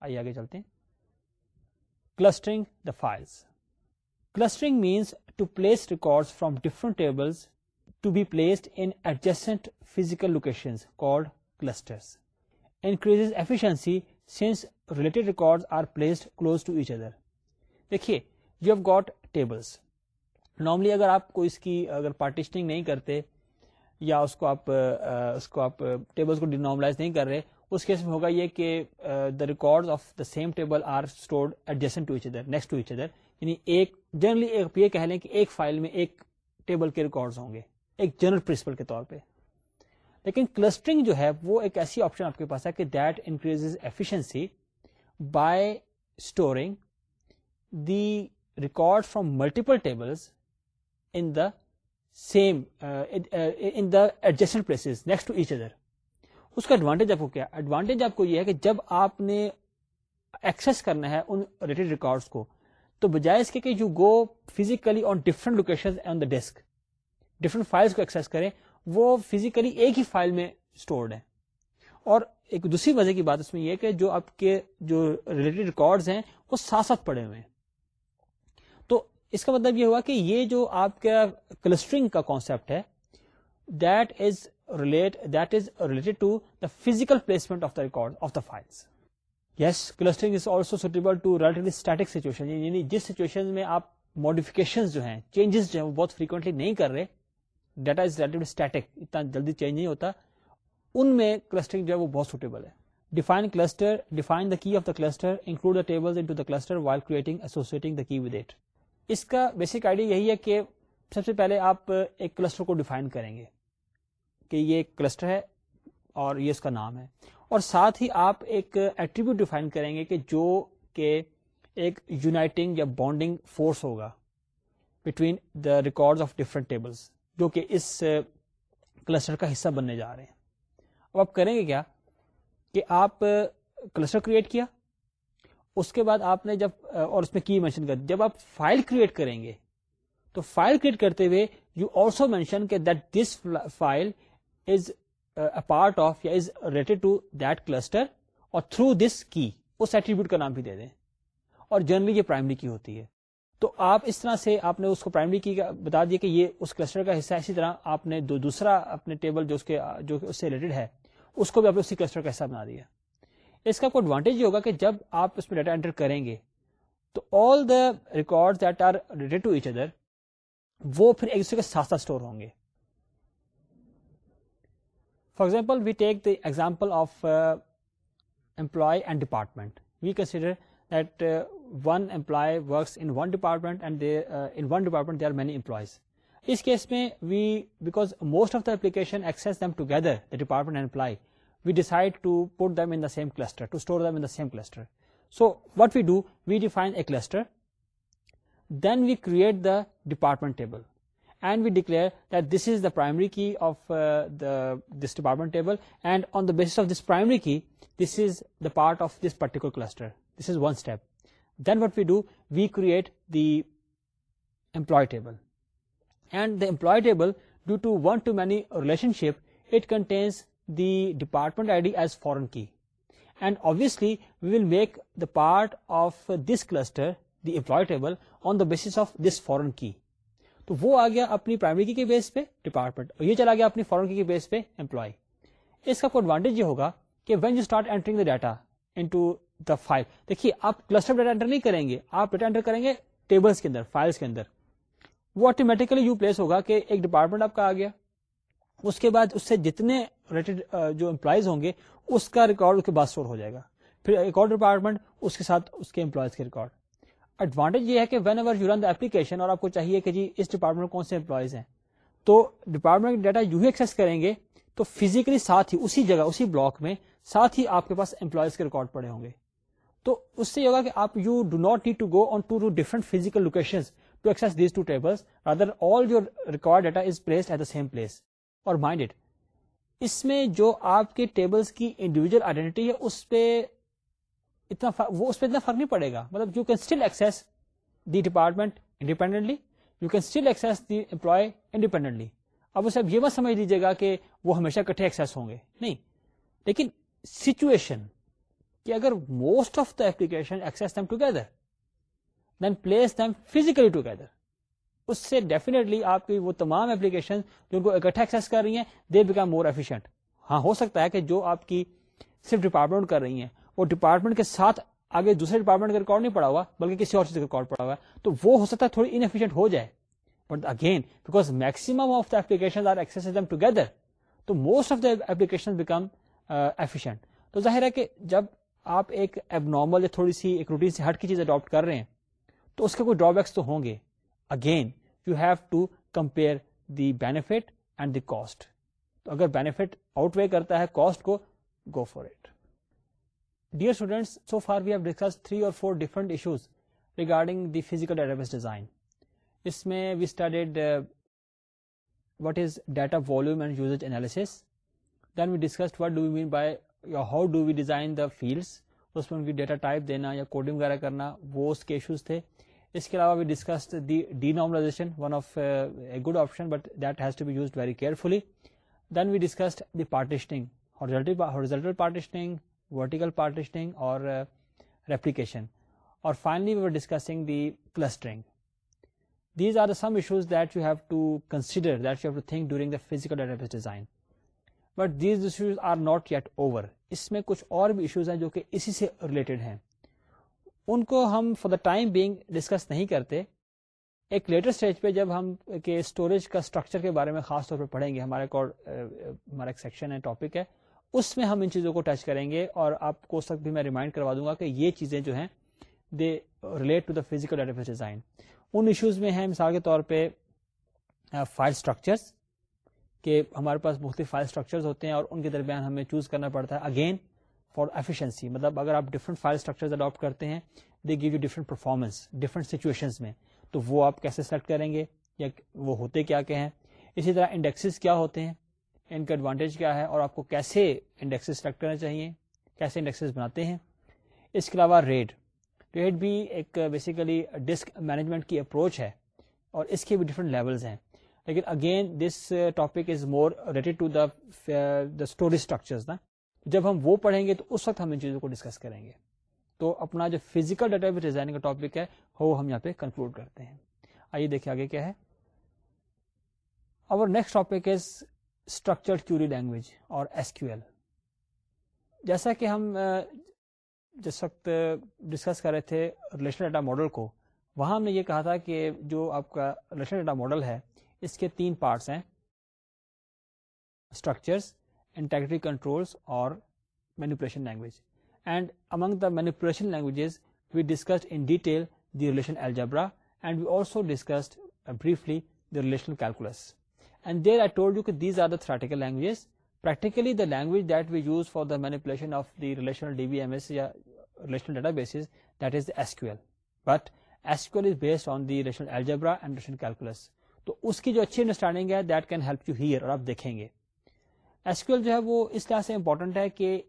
آئیے آگے چلتے ہیں clustering the files clustering means to place record from different tables to be placed in adjacent physical location called cluster increase efficiency since related record are placed close to each other دیکھیے you have got tables normally اگر آپ کو اس کی اگر پارٹیشننگ نہیں کرتے یا اس کو آپ اس کو آپ ٹیبلس کو ڈینارملائز نہیں کر رہے اس کیس میں ہوگا یہ کہ the record of the same table are to each next یعنی ایک جنرلی یہ کہہ لیں کہ ایک فائل میں ایک ٹیبل کے ریکارڈ ہوں گے ایک جنرل پرنسپل کے طور پہ لیکن کلسٹرنگ جو ہے وہ ایک ایسی آپشن آپ کے پاس ہے کہ that increase efficiency by storing the record from multiple tables in the same in adjacent places next each other اس کا ایڈوانٹیج آپ کو کیا ایڈوانٹیج آپ کو یہ ہے کہ جب آپ نے ایکسس کرنا ہے ان ریلیٹڈ ریکارڈس کو تو بجائے اس کے کہ you go physically on different location on the desk different files کو ایکسس کریں وہ فزیکلی ایک ہی فائل میں اسٹورڈ ہے اور ایک دوسری وجہ کی بات اس میں یہ کہ جو آپ کے جو ریلیٹڈ ریکارڈز ہیں وہ ساتھ ساتھ پڑے ہوئے ہیں اس کا مطلب یہ ہوا کہ یہ جو آپ کا کلسٹرنگ کا کانسیپٹ ہے that is relate that is related to the physical placement of the record of the files yes clustering is also suitable to relatively static situation یعنی جس سچویشن میں آپ ماڈیفکیشن جو ہیں چینجز جو ہیں وہ بہت فریکوینٹلی نہیں کر رہے ڈیٹا از ریلیٹولی اسٹیٹک اتنا جلدی چینج نہیں ہوتا ان میں کلسٹرنگ جو ہے وہ بہت سوٹیبل ہے define cluster define the key of the cluster include the table cluster while creating associating the key with it اس کا بیسک آئیڈیا یہی ہے کہ سب سے پہلے آپ ایک کلسٹر کو ڈیفائن کریں گے کہ یہ ایک کلسٹر ہے اور یہ اس کا نام ہے اور ساتھ ہی آپ ایک ایٹریبیوٹ ڈیفائن کریں گے کہ جو کہ ایک یونائٹنگ یا بانڈنگ فورس ہوگا between the record of different tables جو کہ اس کلسٹر uh, کا حصہ بننے جا رہے ہیں اب آپ کریں گے کیا کہ آپ کلسٹر uh, کریٹ کیا اس کے بعد آپ نے جب اور اس میں کی مینشن کر جب آپ فائل کریٹ کریں گے تو فائل کریٹ کرتے ہوئے you also mention that this file is a part of یا is related to that cluster اور تھرو دس کی اس ایٹریبیوٹ کا نام بھی دے دیں اور جنرلی یہ پرائمری کی ہوتی ہے تو آپ اس طرح سے آپ نے اس کو پرائمری کی بتا دیا کہ یہ اس کلسٹر کا حصہ اسی طرح آپ نے دوسرا اپنے ٹیبل جو اس اس کے جو سے ریلیٹڈ ہے اس کو بھی آپ نے اسی کلسٹر کا حصہ بنا دیا اس کا کوئی ایڈوانٹیج یہ ہوگا کہ جب آپ اس میں ڈیٹا انٹر کریں گے تو all the record that are relate each other وہ پھر ایک دوسرے کے ساتھ ساتھ اسٹور ہوں گے for example we take the example of employee and department we consider that one employee works in one department and in one department they are many employees us case میں we because most of the application access them together the department and employee we decide to put them in the same cluster, to store them in the same cluster. So what we do, we define a cluster, then we create the department table, and we declare that this is the primary key of uh, this department table, and on the basis of this primary key, this is the part of this particular cluster. This is one step. Then what we do, we create the employee table, and the employee table, due to one-to-many relationship, it contains department I D as foreign key and obviously we will make the part of this cluster the employee on the base of this foreign key تو وہ آ گیا اپنی پرائمری کی کے بیس پہ ڈپارٹمنٹ اور یہ چلا گیا اپنی فورن کی کے بیس پہ امپلائی اس کا کوئی ایڈوانٹیج یہ ہوگا کہ when you start entering the data into the file دیکھیے آپ کلسٹر ڈیٹا انٹر نہیں کریں گے آپ ڈیٹا انٹر کریں گے ٹیبلس کے اندر فائلس کے اندر وہ آٹومیٹکلی یو پلیس ہوگا کہ ایک ڈپارٹمنٹ آپ کا آ گیا اس کے بعد اس سے جتنے ریلیٹڈ جو امپلائیز ہوں گے اس کا ریکارڈ کے بعد اسٹور ہو جائے گا پھر ریکارڈ ڈپارٹمنٹ اس کے ساتھ اس کے امپلائیز کے ریکارڈ ایڈوانٹیج یہ ہے کہ whenever you run the application اور آپ کو چاہیے کہ جی اس ڈپارٹمنٹ کون سے امپلائیز ہیں تو ڈپارٹمنٹ کا ڈیٹا یو ہی ایکس کریں گے تو فزیکلی ساتھ ہی اسی جگہ اسی بلاک میں ساتھ ہی آپ کے پاس امپلائیز کے ریکارڈ پڑے ہوں گے تو اس سے یہ ہوگا کہ آپ you do not need to go on to to different physical location to to these other all is placed at the same place اور مائنڈیڈ اس میں جو آپ کے ٹیبلز کی انڈیویجل آئیڈینٹی ہے اس پہ اتنا وہ اس پہ اتنا فرق نہیں پڑے گا مطلب you can still access the department independently you can still access the employee independently اب اسے اب یہ مت سمجھ لیجیے گا کہ وہ ہمیشہ کٹھے ایکسیس ہوں گے نہیں لیکن سچویشن کہ اگر most of the application access them together then place them physically together اس سے ڈیفینے آپ کی وہ تمام جو ان کو اکٹھا کر رہی ہیں دے بیکم مور ایفیشنٹ ہاں ہو سکتا ہے کہ جو آپ کی صرف ڈپارٹمنٹ کر رہی ہیں وہ ڈپارٹمنٹ کے ساتھ آگے دوسرے ڈپارٹمنٹ کا ریکارڈ نہیں پڑا ہوا بلکہ کسی اور چیز کا ریکارڈ پڑا ہوا تو وہ ہو سکتا ہے تھوڑی ہو جائے but again because of the application are together تو most of the application become efficient تو ظاہر ہے کہ جب آپ ایک نارمل یا تھوڑی سی ایک روٹین سے ہٹ کی چیز اڈاپٹ کر رہے ہیں تو اس کے کوئی ڈرا بیکس تو ہوں گے again you have to compare the benefit and the cost تو اگر بینیفٹ آؤٹ وے کرتا ہے کاسٹ کو go for it dear students so far we have discuss three اور four different issues regarding the physical design اس میں we started what is data and volume analysis then we discuss what do mean by how do we design the fields اس میں ڈیٹا ٹائپ دینا یا کوڈنگ وغیرہ کرنا وہ اس کے ایشوز تھے اس کے علاوہ we discuss the denormalization one of a good option but that has to be use very carefully then we discussed the partitioning vertical partitioning اور ریپلیکیشن اور finally we are discussing the clustering these are some issues that you you have have to to consider that think the during design but these issues are not yet over اس میں کچھ اور بھی ایشوز ہیں جو کہ اسی سے ریلیٹڈ ہیں ان کو ہم for the time being discuss نہیں کرتے ایک لیٹر اسٹیج پہ جب ہم کے اسٹوریج کا اسٹرکچر کے بارے میں خاص طور پہ پڑھیں گے ہمارے ہمارا ایک سیکشن ہے ٹاپک ہے اس میں ہم ان چیزوں کو ٹچ کریں گے اور آپ کو اس وقت بھی میں ریمائنڈ کروا دوں گا کہ یہ چیزیں جو ہیں they relate to the physical database design in issues میں ہیں مثال کے طور پہ فائل اسٹرکچرس کہ ہمارے پاس مختلف فائل اسٹرکچرز ہوتے ہیں اور ان کے درمیان ہمیں چوز کرنا پڑتا ہے اگین فار ایفیشنسی مطلب اگر آپ ڈفرنٹ فائل اسٹرکچرز اڈاپٹ کرتے ہیں they give you different performance different situation میں تو وہ آپ کیسے سلیکٹ کریں گے یا وہ ہوتے کیا کیا ہیں اسی طرح انڈیکسز کیا ہوتے ہیں ان کا ایڈوانٹیج کیا ہے اور آپ کو کیسے انڈیکسز سلیکٹ کرنا چاہیے کیسے انڈیکسز بناتے ہیں اس کے علاوہ ریڈ ریڈ بھی ایک بیسیکلی ڈسک مینجمنٹ کی اپروچ ہے اور اس کے بھی ڈفرنٹ لیولس ہیں لیکن again this topic is more related to the the storage structures نا جب ہم وہ پڑھیں گے تو اس وقت ہم ان چیزوں کو ڈسکس کریں گے تو اپنا جو فزیکل ڈیٹا بیس ڈیزائننگ کا ٹاپک ہے وہ ہم یہاں پہ کنکلوڈ کرتے ہیں آئیے دیکھیں آگے کیا ہے اور next topic structure query language اور ایس کیو ایل جیسا کہ ہم جس وقت ڈسکس کر رہے تھے ریلیشن ڈیٹا ماڈل کو وہاں ہم نے یہ کہا تھا کہ جو آپ کا ریلیشن ڈیٹا ماڈل ہے اس کے تین پارٹس ہیں اسٹرکچرس انٹیگریٹی کنٹرولس اور manipulation language and among the manipulation languages we discussed in detail the relation algebra and we also discussed briefly the relation calculus and there I told you کہ these are the theoretical languages practically the language that we use for the manipulation of the relational D B M S یا relational databases that is S Q L but S Q L is based on the relational algebra and relation calculus تو اس کی جو اچھی انڈرسٹینڈنگ ہے that can help you here اور آپ دیکھیں گے ایس ایل جو ہے وہ اس لحاظ سے امپورٹنٹ ہے کہ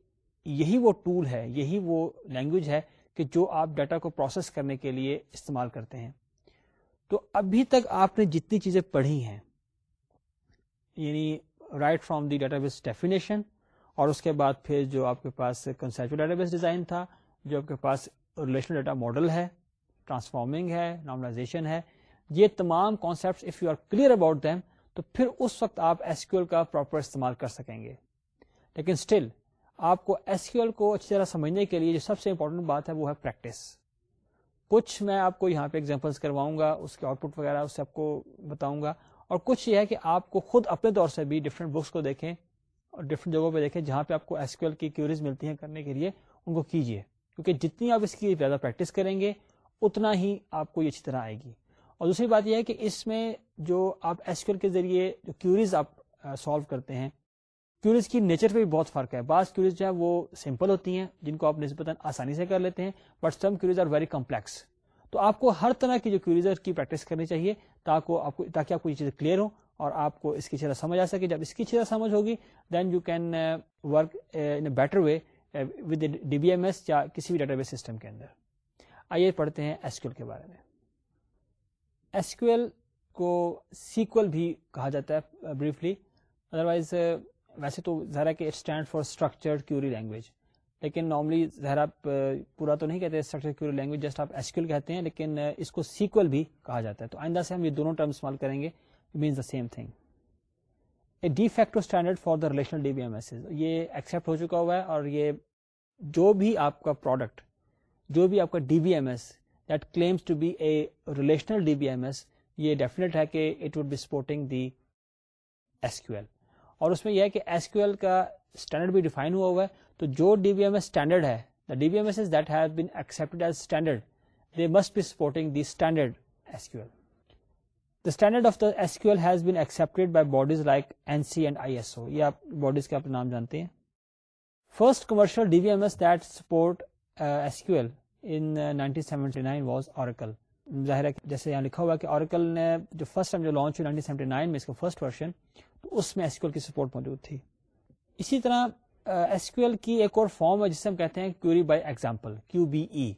یہی وہ ٹول ہے یہی وہ لینگویج ہے کہ جو آپ ڈیٹا کو پروسیس کرنے کے لیے استعمال کرتے ہیں تو ابھی تک آپ نے جتنی چیزیں پڑھی ہیں یعنی right from the data base definition اور اس کے بعد پھر جو آپ کے پاس کنسپچل ڈیٹا بیس ڈیزائن تھا جو آپ کے پاس ریلیشنل ڈیٹا ماڈل ہے ٹرانسفارمنگ ہے نارملائزیشن ہے یہ تمام concept if you are clear about them تو پھر اس وقت آپ کیو ایل کا پراپر استعمال کر سکیں گے لیکن اسٹل آپ کو کیو ایل کو اچھی طرح سمجھنے کے لیے جو سب سے امپورٹنٹ بات ہے وہ ہے پریکٹس کچھ میں آپ کو یہاں پہ ایگزامپلس کرواؤں گا اس کے آؤٹ پٹ وغیرہ کو بتاؤں گا اور کچھ یہ ہے کہ آپ کو خود اپنے طور سے بھی ڈفرینٹ بکس کو دیکھیں اور ڈفرینٹ جگہوں پہ دیکھیں جہاں پہ آپ کو کیو ایل کی کیوریز ملتی ہیں کرنے کے لیے ان کو کیجیے کیونکہ جتنی آپ اس کی زیادہ پریکٹس کریں گے اتنا ہی آپ کو یہ اچھی طرح آئے گی اور دوسری بات یہ ہے کہ اس میں جو آپ ایسکیو کے ذریعے جو کیوریز آپ سالو کرتے ہیں کیوریز کی نیچر پہ بھی بہت فرق ہے بعض کیوریز جو ہے وہ سمپل ہوتی ہیں جن کو آپ نسبتاً آسانی سے کر لیتے ہیں but some queries are very complex تو آپ کو ہر طرح کی جو کیوریز کی پریکٹس کرنی چاہیے تاکہ آپ کو تاکہ آپ کو یہ چیزیں کلیئر ہوں اور آپ کو اس کی چیزیں سمجھ آ سکے جب اس کی چیزیں سمجھ ہوگی then you can work in better way with D B M S یا کسی بھی ڈیٹا بیس سسٹم کے اندر آئیے پڑھتے ہیں ایسکیو کے بارے میں کو سیکول بھی کہا جاتا ہے بریفلی uh, ادروائز uh, ویسے تو ظاہر ہے کہ stand for structure query language لیکن نارملی ظاہر آپ پورا تو نہیں کہتے اسٹرکچر کیوری لینگویج جسٹ آپ ایل کہتے ہیں لیکن uh, اس کو سیکول بھی کہا جاتا ہے تو آئندہ سے ہم یہ دونوں ٹرم استعمال کریں گے means the same thing a de facto standard for the relational D B M S یہ ایکسپٹ ہو چکا ہوا ہے اور یہ جو بھی آپ کا پروڈکٹ جو بھی آپ کا D B M S relational D a M S یہ ہے کہ be supporting the S Q L اور اس میں یہ ہے کہ کیو ایل کا اسٹینڈرڈ بھی ڈیفائن ہوا ہوا ہے تو جو D B M S standard ہے D B M S that been as standard they must be supporting the standard S Q L the standard of the S Q L has been accepted by bodies like ANSI and I S O یہ آپ باڈیز کے نام جانتے ہیں first commercial D B M S that support S Q L in 1979 was Oracle ظاہر ہے جیسے یہاں لکھا ہوا ہے کہ اوریکل نے جو فرسٹ ٹائم جو لانچ ہوئی 1979 میں اس کا فرسٹ ورژن تو اس میں ایسکیول کی سپورٹ موجود تھی اسی طرح ایسکیول uh, کی ایک اور فارم ہے جسے ہم کہتے ہیں query by example Q B E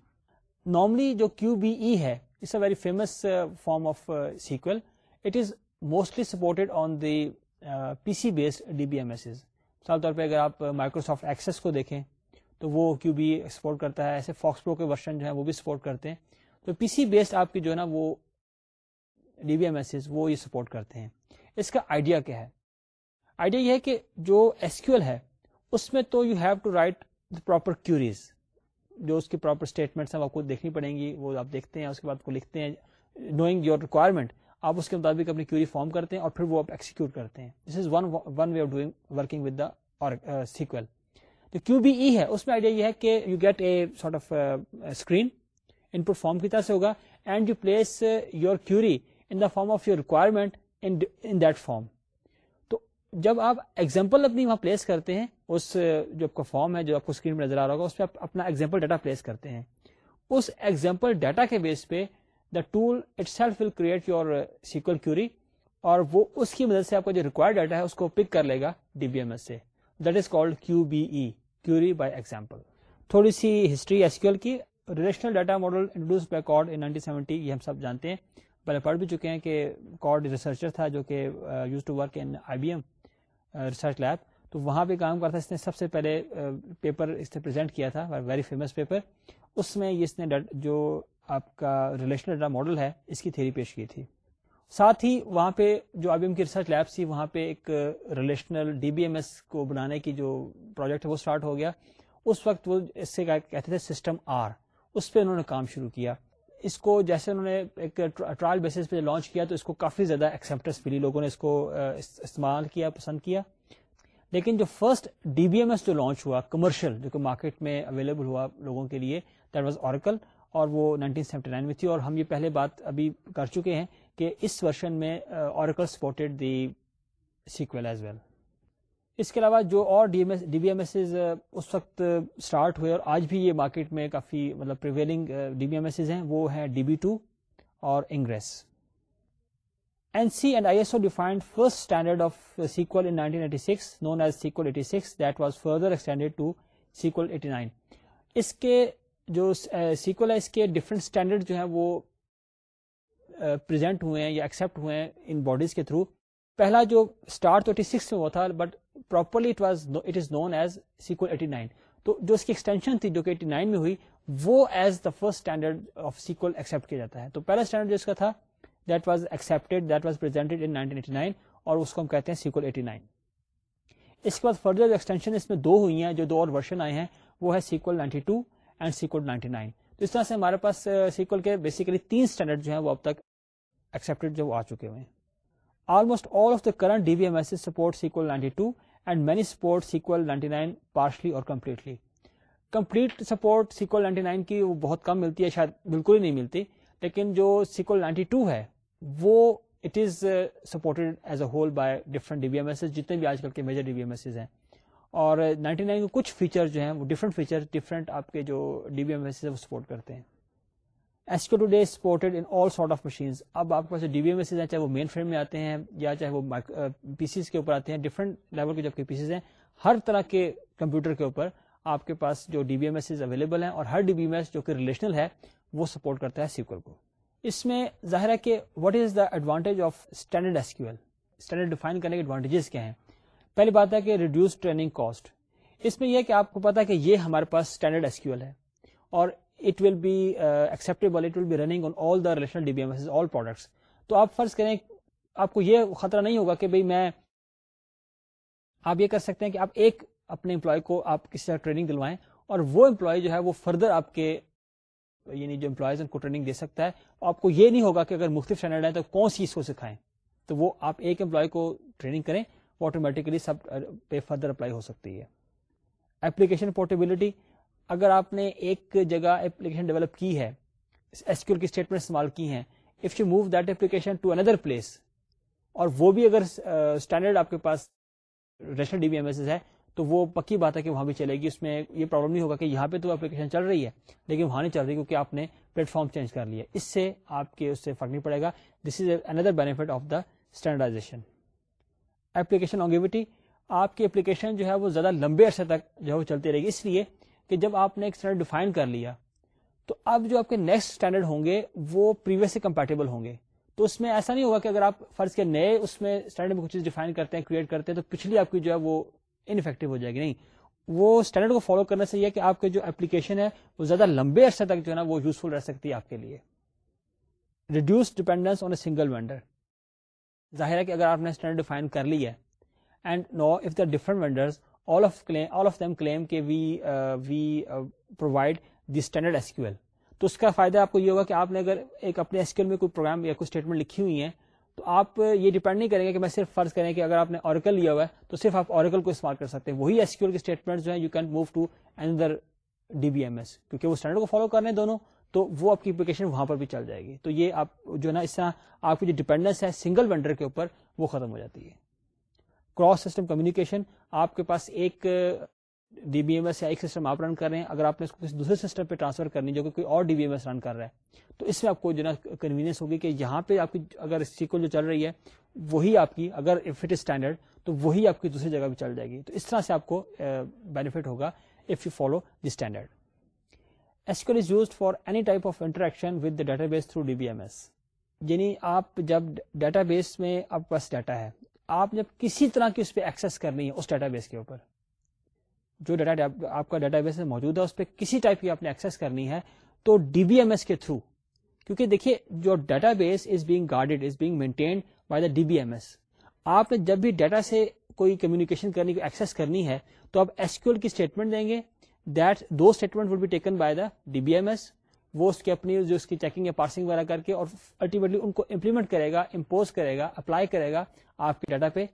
normally جو کیو بی ای ہے it's a very famous form of SQL it is mostly supported on the P C based D B M S مثال طور پہ اگر آپ مائکروسافٹ ایکسس کو دیکھیں تو وہ کیو بی سپورٹ کرتا ہے ایسے فاکس پرو کے ورژن جو ہے وہ بھی سپورٹ کرتے ہیں تو پی سی بیسڈ آپ کی جو ہے نا وہ ڈی وی ایم ایس یہ سپورٹ کرتے ہیں اس کا آئیڈیا کیا ہے آئیڈیا یہ ہے کہ جو کیو ایل ہے اس میں تو you have to write the proper queries جو اس کے پراپر اسٹیٹمنٹس ہیں وہ آپ کو دیکھنی پڑیں گی وہ آپ دیکھتے ہیں اس کے بعد کو لکھتے ہیں نوئنگ یور ریکوائرمنٹ آپ اس کے مطابق اپنی کیوری فارم کرتے ہیں اور پھر وہ آپ ایکسیکیوٹ کرتے ہیں this is one one way of doing working with the SQL Q B E ہے اس میں آئیڈیا یہ ہے کہ you get a sort of screen input form کی طرح سے ہوگا and you place your query in the form of your requirement in that form تو جب آپ ایگزامپل اپنی وہاں پلیس کرتے ہیں اس uh, جو آپ کا فارم ہے جو آپ کو اسکرین میں نظر آ رہا ہوگا اس پہ آپ اپنا ایگزامپل ڈیٹا پلیس کرتے ہیں اس ایگزامپل ڈیٹا کے بیس پہ the tool itself will create your SQL query اور وہ اس کی مدد سے آپ کا جو ریکوائرڈ ڈیٹا ہے اس کو پک کر لے گا ڈی بی ایم ایس سے that is called Q B E query by example تھوڑی سی ہسٹری ایل کی relational data model introduced by Codd in seventy یہ ہم سب جانتے ہیں پہلے پڑھ بھی چکے ہیں کہ کارڈ ریسرچر تھا جو کہ used to work in I B M research lab تو وہاں پہ کام کرتا اس نے سب سے پہلے پیپر اس نے پرزینٹ کیا تھا ویری فیمس پیپر اس میں اس نے جو آپ کا ریلیشنل ڈیٹا ماڈل ہے اس کی تھیری پیش کی تھی ساتھ ہی وہاں پہ جو آئی ایم کی ریسرچ لیب تھی وہاں پہ ایک relational D B M S کو بنانے کی جو پروجیکٹ ہے وہ اسٹارٹ ہو گیا اس وقت وہ اس سے کہتے تھے سسٹم آر اس پہ انہوں نے کام شروع کیا اس کو جیسے انہوں نے ایک ٹرائل بیسس پہ لانچ کیا تو اس کو کافی زیادہ ایکسیپٹنس ملی لوگوں نے اس کو استعمال کیا پسند کیا لیکن جو first D B M S جو لانچ ہوا کمرشل جو کہ مارکیٹ میں اویلیبل ہوا لوگوں کے لیے دیٹ واز اوریکل اور وہ 1979 میں تھی اور ہم یہ پہلے بات ابھی کر چکے ہیں کہ اس ورژن میں Oracle supported the SQL as well اس کے علاوہ جو اور D M S D B M S اس وقت اسٹارٹ ہوئے اور آج بھی یہ مارکیٹ میں کافی مطلب prevailing D B M S ہیں وہ ہیں ڈی بی ٹو اور Ingres ANSI and I S O defined first standard of SQL in 1986 known as SQL 86 that was further extended to SQL 89 اس کے جو سیکول ہے اس کے ڈفرنٹ اسٹینڈرڈ جو ہیں وہ پریزنٹ ہوئے ہیں یا ایکسیپٹ ہوئے ہیں ان باڈیز کے تھرو پہلا جو اسٹار ٹوئنٹی سکس میں ہوا تھا but properly it was it is known as SQL eighty nine تو جو اس کی ایکسٹینشن تھی جو کہ ایٹی نائن میں ہوئی وہ as the first standard of SQL accept کیا جاتا ہے تو پہلا اسٹینڈرڈ جو اس کا تھا that was accept that was present eighty nine اور اس کو ہم کہتے ہیں سیکول ایٹی نائن اس کے بعد فردر جو ایکسٹینشن اس میں دو ہوئی ہیں جو دو اور ورژن آئے ہیں وہ ہے SQL ninety two and SQL ninety nine اس طرح سے ہمارے پاس سیکول uh, کے بیسیکلی تین اسٹینڈرڈ جو ہیں وہ اب تک ایکسپٹیڈ جو آ چکے ہوئے ہیں almost all of the current D D V M S support SQL ninety two and many support SQL ninety nine partially اور completely complete support SQL ninety nine کی وہ بہت کم ملتی ہے شاید بالکل ہی نہیں ملتی لیکن جو سیکول نائنٹی ٹو ہے وہ it is supported as a whole by different D V M S جتنے بھی آج کل کے major D V M S ہیں اور نائنٹی uh, نائن کے کچھ فیچر جو ہیں وہ ڈفرنٹ فیچر ڈفرنٹ آپ کے جو ڈی وی ایم ایس وہ سپورٹ کرتے ہیں S Q today supported in all sort of machine کے پاس ڈی بی ایم ہیں چاہے وہ مین فریم میں آتے ہیں یا چاہے وہ پیسز کے اوپر آتے ہیں ڈفرنٹ لیول کے پیسز ہیں ہر طرح کے کمپیوٹر کے اوپر آپ کے پاس جو D B M S available ہیں اور ہر ڈی بی ایم ایس جو کہ ریلیشنل ہے وہ سپورٹ کرتا ہے سیکول کو اس میں ظاہر ہے کہ what is the advantage of standard S Q L standard define کرنے کے ایڈوانٹیجز کیا ہیں پہلی بات ہے کہ ریڈیوس ٹریننگ کاسٹ اس میں یہ کہ آپ کو پتا ہے کہ یہ ہمارے پاس اسٹینڈرڈ ایس کیو ایل ہے اور آپ کو یہ خطرہ نہیں ہوگا کہ آپ یہ کر سکتے ہیں کہ آپ ایک اپنے اور وہ امپلائی جو ہے وہ فردر آپ کے ٹریننگ یعنی دے سکتا ہے آپ کو یہ نہیں ہوگا کہ اگر مختلف تو کون سی اس کو سکھائیں تو وہ آپ ایک امپلائی کو ٹریننگ کریں آٹومیٹکلی سب پہ فردر اپلائی ہو سکتی ہے اپلیکیشن پورٹیبلٹی اگر آپ نے ایک جگہ اپلیکیشن ڈیولپ کی ہے ایس کی اسٹیٹمنٹ استعمال کی ہیں if you move that application to another place اور وہ بھی اگر اسٹینڈرڈ آپ کے پاس relational D B M S ہے تو وہ پکی بات ہے کہ وہاں بھی چلے گی اس میں یہ پرابلم نہیں ہوگا کہ یہاں پہ تو اپلیکیشن چل رہی ہے لیکن وہاں نہیں چل رہی کیونکہ آپ نے پلیٹ فارم چینج کر لیا اس سے آپ کے اس سے فرق نہیں پڑے گا this is another benefit of the standardization application آنگیوٹی آپ کی اپلیکیشن جو ہے وہ زیادہ لمبے عرصے تک جو ہے وہ چلتی رہے گی اس لیے کہ جب آپ نے ایک اسٹینڈرڈ ڈیفائن کر لیا تو اب جو آپ کے نیکسٹ اسٹینڈرڈ ہوں گے وہ پریویس سے کمپیٹیبل ہوں گے تو اس میں ایسا نہیں ہوگا کہ اگر آپ فرض کے نئے اس میں اسٹینڈرڈ میں کچھ چیز ڈیفائن کرتے ہیں کریٹ کرتے ہیں تو پچھلی آپ کی جو ہے وہ انفیکٹو ہو جائے گی نہیں وہ اسٹینڈرڈ کو فالو کرنے سے یہ کہ آپ کے جو اپلیکیشن ہے وہ زیادہ لمبے عرصے تک جو ہے نا وہ یوزفل رہ سکتی ہے آپ کے لیے reduce dependence on a single vendor ظاہر ہے کہ اگر آپ نے اسٹینڈرڈ ڈیفائن کر لی ہے and now if the different vendors all of all of them claim کے we we provide the standard S Q L تو اس کا فائدہ آپ کو یہ ہوگا کہ آپ نے اگر ایک اپنے ایسکیو ایل میں کوئی پروگرام یا کوئی اسٹیٹمنٹ لکھی ہوئی ہیں تو آپ یہ ڈپینڈ نہیں کریں گے کہ میں صرف فرض کریں کہ اگر آپ نے اوریکل لیا ہوا ہے تو صرف آپ اوریکل کو استعمال کر سکتے ہیں وہی ایس کیو ایل کے اسٹیٹمنٹ جو ہیں you can move to another D B M S کیونکہ وہ اسٹینڈرڈ کو فالو کر رہے ہیں دونوں تو وہ آپ کی اپلیکیشن وہاں پر بھی چل جائے گی تو یہ آپ جو ہے نا اس طرح آپ کی جو ڈپینڈنس ہے سنگل وینڈر کے اوپر وہ ختم ہو جاتی ہے کراس سسٹم کمیونیکیشن آپ کے پاس ایک ڈی بی ایم ایس یا ایک سسٹم آپ رن کر رہے ہیں اگر آپ نے اس کو کسی دوسرے سسٹم پہ ٹرانسفر کرنی جو کہ کوئی اور D B M S run کر رہا ہے تو اس میں آپ کو جو کنوینئنس ہوگی کہ یہاں پہ آپ کی اگر سیکول جو چل رہی ہے وہی آپ کی اگر اسٹینڈرڈ تو وہی آپ کی دوسری جگہ بھی چل جائے گی تو اس طرح سے آپ کو بینیفٹ uh, ہوگا if you follow the standard SQL for any type of interaction with database through D B M S یعنی آپ جب ڈیٹا بیس میں آپ کے پاس ڈیٹا ہے آپ جب کسی طرح کی اس پہ ایکسس کرنی ہے اس ڈیٹا بیس کے اوپر جو ڈیٹا آپ کا ڈیٹا بیس موجود ہے اس پہ کسی ٹائپ کی آپ نے ایکسس کرنی ہے تو ڈی بی ایم ایس کے تھرو کیونکہ دیکھیے جو database is being guarded is being maintained by the D B M S آپ نے جب بھی ڈیٹا سے کوئی کمیونیکیشن کرنی کو ایکسس کرنی ہے تو آپ ایس کی اسٹیٹمنٹ دیں گے that the statement would be taken by the D B M S وہ اس کی جو چیکنگ یا پارسنگ وغیرہ کر کے اور الٹیمیٹلی ان کو امپلیمنٹ کرے گا امپوز کرے گا اپلائی کرے گا آپ کے ڈاٹا پہ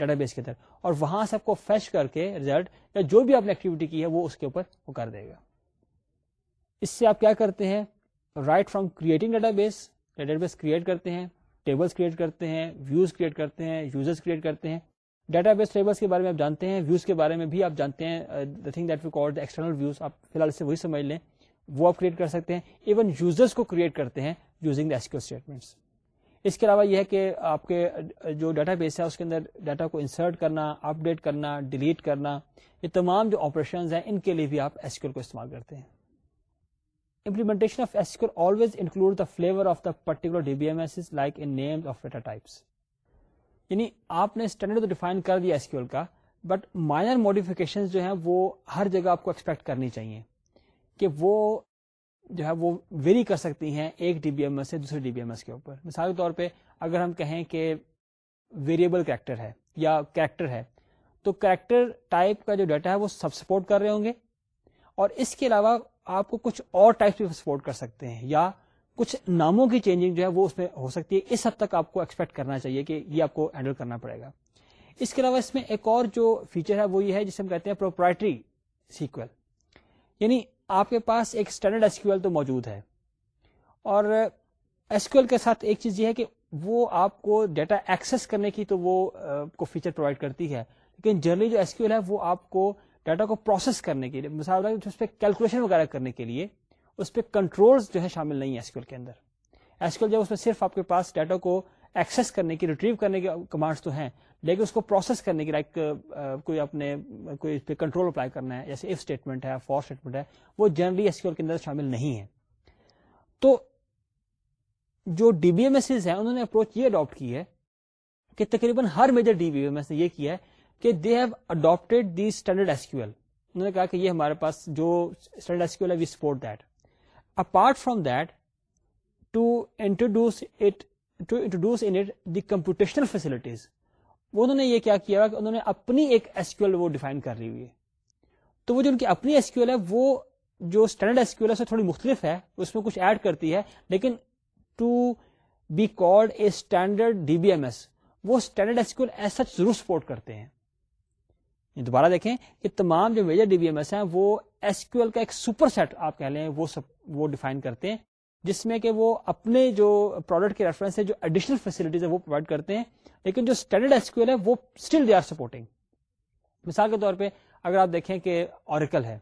ڈاٹا بیس کے اندر اور وہاں سے آپ کو فیش کر کے ریزلٹ یا جو بھی آپ نے ایکٹیویٹی کی ہے وہ اس کے اوپر وہ کر دے گا اس سے آپ کیا کرتے ہیں right from creating database database create کرتے ہیں ٹیبلس کریٹ کرتے ہیں ویوز کریٹ کرتے ہیں یوزرس کریٹ کرتے ہیں ڈیٹا بیس ٹیبلس کے بارے میں آپ جانتے ہیں ویوز کے بارے میں بھی آپ جانتے ہیں the thing that record external views آپ فی الحال اسے وہی سمجھ لیں وہ آپ کریٹ کر سکتے ہیں ایون یوزرس کو کریٹ کرتے ہیں یوزنگ دا ایسکیو اسٹیٹمنٹ اس کے علاوہ یہ ہے کہ آپ کے جو ڈیٹا بیس ہے اس کے اندر ڈیٹا کو انسرٹ کرنا اپ ڈیٹ کرنا ڈیلیٹ کرنا یہ تمام جو آپریشن ہیں ان کے لیے بھی آپ ایسکیو کو استعمال کرتے ہیں implementation of the flavour of particular D B M S like in name of data types یعنی آپ نے اسٹینڈرڈ تو ڈیفائن کر دیا ایسکیو کا بٹ مائنر موڈیفکیشن جو ہیں وہ ہر جگہ آپ کو ایکسپیکٹ کرنی چاہیے کہ وہ جو ہے وہ ویری کر سکتی ہیں ایک ڈی بی ایم ایس سے دوسرے ڈی بی ایم ایس کے اوپر مثال کے طور پہ اگر ہم کہیں کہ ویریبل کریکٹر ہے یا کریکٹر ہے تو کریکٹر ٹائپ کا جو ڈیٹا ہے وہ سب سپورٹ کر رہے ہوں گے اور اس کے علاوہ آپ کو کچھ اور ٹائپ سپورٹ کر سکتے ہیں یا کچھ ناموں کی چینجنگ جو ہے وہ اس میں ہو سکتی ہے اس حد تک آپ کو ایکسپیکٹ کرنا چاہیے کہ یہ آپ کو ہینڈل کرنا پڑے گا اس کے علاوہ اس میں ایک اور جو فیچر ہے وہ یہ ہے جسے ہم کہتے ہیں پروپرائٹری سیکول یعنی آپ کے پاس ایک اسٹینڈرڈ کیو ایل تو موجود ہے اور کیو ایل کے ساتھ ایک چیز یہ ہے کہ وہ آپ کو ڈیٹا ایکسس کرنے کی تو وہ کو فیچر پرووائڈ کرتی ہے لیکن جرلی جو کیو ایل ہے وہ آپ کو ڈیٹا کو پروسیس کرنے کے لیے مثال اس پہ کیلکولیشن وغیرہ کرنے کے لیے اس پہ کنٹرول جو ہے شامل نہیں ہے کیو ایل کے اندر ایسکیو جب اس میں صرف آپ کے پاس ڈیٹا کو ایکسس کرنے کی ریٹریو کرنے کے کمانڈس تو ہیں لیکن اس کو پروسیس کرنے کی لائک کوئی اپنے کوئی اس پہ کنٹرول اپلائی کرنا ہے جیسے اف اسٹیٹمنٹ ہے فور اسٹیٹمنٹ ہے وہ جنرلی ایس کے اندر شامل نہیں ہے تو جو ڈی بی ایم ایس ہیں انہوں نے اپروچ یہ اڈاپٹ کی ہے کہ تقریباً ہر major D B M S نے یہ کیا ہے کہ they have adopted the standard S Q L انہوں نے کہا کہ یہ ہمارے پاس جو اسٹینڈرڈ ایس کیو ایل ہے we support that apart from that to introduce it to introduce into the computational facilities انہوں نے یہ کیا کیا کہ انہوں نے اپنی ایک ایل وہ ڈیفائن کر لی ہوئی ہے تو وہ جو ان کی اپنی کیو ایل ہے وہ جو اسٹینڈرڈ ایس تھوڑی مختلف ہے اس میں کچھ ایڈ کرتی ہے لیکن to be called a standard D B M S وہ اسٹینڈرڈ ایس ایس سچ ضرور سپورٹ کرتے ہیں دوبارہ دیکھیں کہ تمام جو major D B M S ہیں وہ کیو ایل کا ایک سپر سیٹ آپ کہہ لیں وہ سب وہ ڈیفائن کرتے ہیں جس میں کہ وہ اپنے جو پروڈکٹ کے ریفرنس ہے جو ایڈیشنل فیسلٹیز ہے وہ پرووائڈ کرتے ہیں لیکن جو اسٹینڈرڈ ایسکیو ایل ہے وہ اسٹل دے آر سپورٹنگ مثال کے طور پہ اگر آپ دیکھیں کہ اوریکل ہے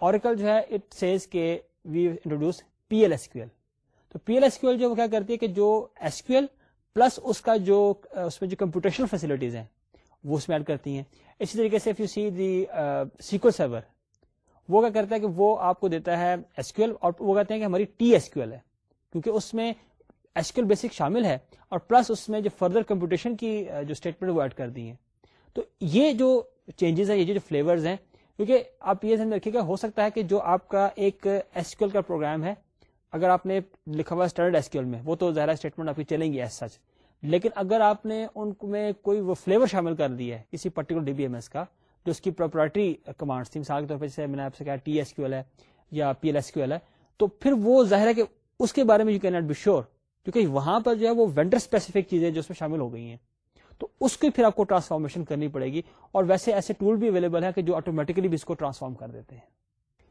اوریکل جو ہے it says we introduce P L S Q L تو P L S Q L جو کیا کرتی ہے کہ جو ایس کیو ایل پلس اس کا جو اس میں جو کمپیوٹیشن فیسلٹیز ہیں وہ اس میں ایڈ کرتی ہیں اسی طریقے سے سرور وہ کیا کرتا ہے کہ وہ آپ کو دیتا ہےسکیو ایل اور وہ کہتے ہیں کہ ہماری ٹی کیو ایل ہے کیونکہ اس میں کیو ایل بیسک شامل ہے اور پلس اس میں جو فردر کمپیوٹیشن کی جو اسٹیٹمنٹ وہ ایڈ کر دی ہیں تو یہ جو چینجز ہیں یہ جو فلیورز ہیں کیونکہ آپ یہ رکھیے گا ہو سکتا ہے کہ جو آپ کا ایک کیو ایل کا پروگرام ہے اگر آپ نے لکھا ہوا ایس کیو ایل میں وہ تو زیادہ اسٹیٹمنٹ آپ کی چلیں گی ایس سچ لیکن اگر آپ نے ان میں کوئی وہ فلیور شامل کر دیا ہے کسی particular D B M S کا جو اس کی پراپرٹی کمانڈس تھی مثال کے طور پہ جیسے میں نے آپ سے کہا ٹی ایس کیو ایل ہے یا P L S Q L ہے تو پھر وہ ظاہر ہے کہ اس کے بارے میں you can not be sure کیونکہ وہاں پر جو ہے وہ وینڈر اسپیسیفک چیزیں جو اس میں شامل ہو گئی ہیں تو اس کی پھر آپ کو ٹرانسفارمیشن کرنی پڑے گی اور ویسے ایسے ٹول بھی اویلیبل ہیں کہ جو آٹومیٹکلی بھی اس کو ٹرانسفارم کر دیتے ہیں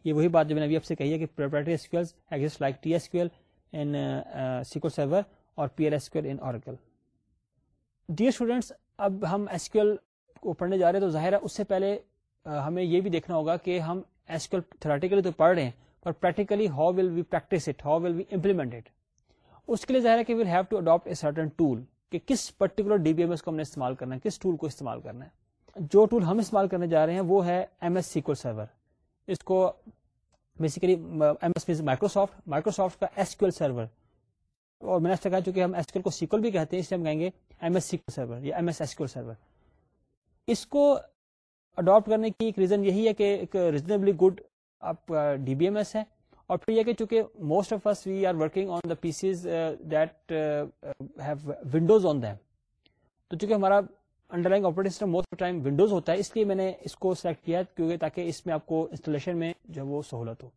یہ وہی بات جو میں نے ابھی آپ سے کہی ہے کہ proprietary SQL exist like T S Q L in SQL server اور P L S Q L in Oracle dear students اب ہم ایس کیو ایل کو پڑھنے جا رہے ہیں تو ظاہر ہے اس سے پہلے ہمیں یہ بھی دیکھنا ہوگا کہ ہم ایسکیول تو پڑھ رہے ہیں پر practically how will we practice it it how will we implement اس کے لیے ظاہر ہے کہ کہ have to adopt a certain tool کس particular D B M S کو ہم نے استعمال کرنا ہے کس ٹول کو استعمال کرنا ہے جو ٹول ہم استعمال کرنے جا رہے ہیں وہ ہے ایم ایس سیکول سرور اس کو basically M Microsoft Microsoft Microsoft کا ایسکیول سرور اور میں نے کہا چونکہ ہم ایسکیول کو سیکول بھی کہتے ہیں اس لیے ہم کہیں گے ایم ایس سیکول سرور یا ایم ایس ایسکیول سرور اس کو اڈاپٹ کرنے کی ایک ریزن یہی ہے کہ ایک ریزنیبلی گڈ آپ کا ڈی بی ایم ایس ہے اور پھر یہ کہ چونکہ most of us we are working on the PCs that have Windows on them تو چونکہ ہمارا underlying operating system most of time Windows ہوتا ہے اس لیے میں نے اس کو سلیکٹ کیا کیونکہ تاکہ اس میں آپ کو انسٹالیشن میں جو وہ سہولت ہو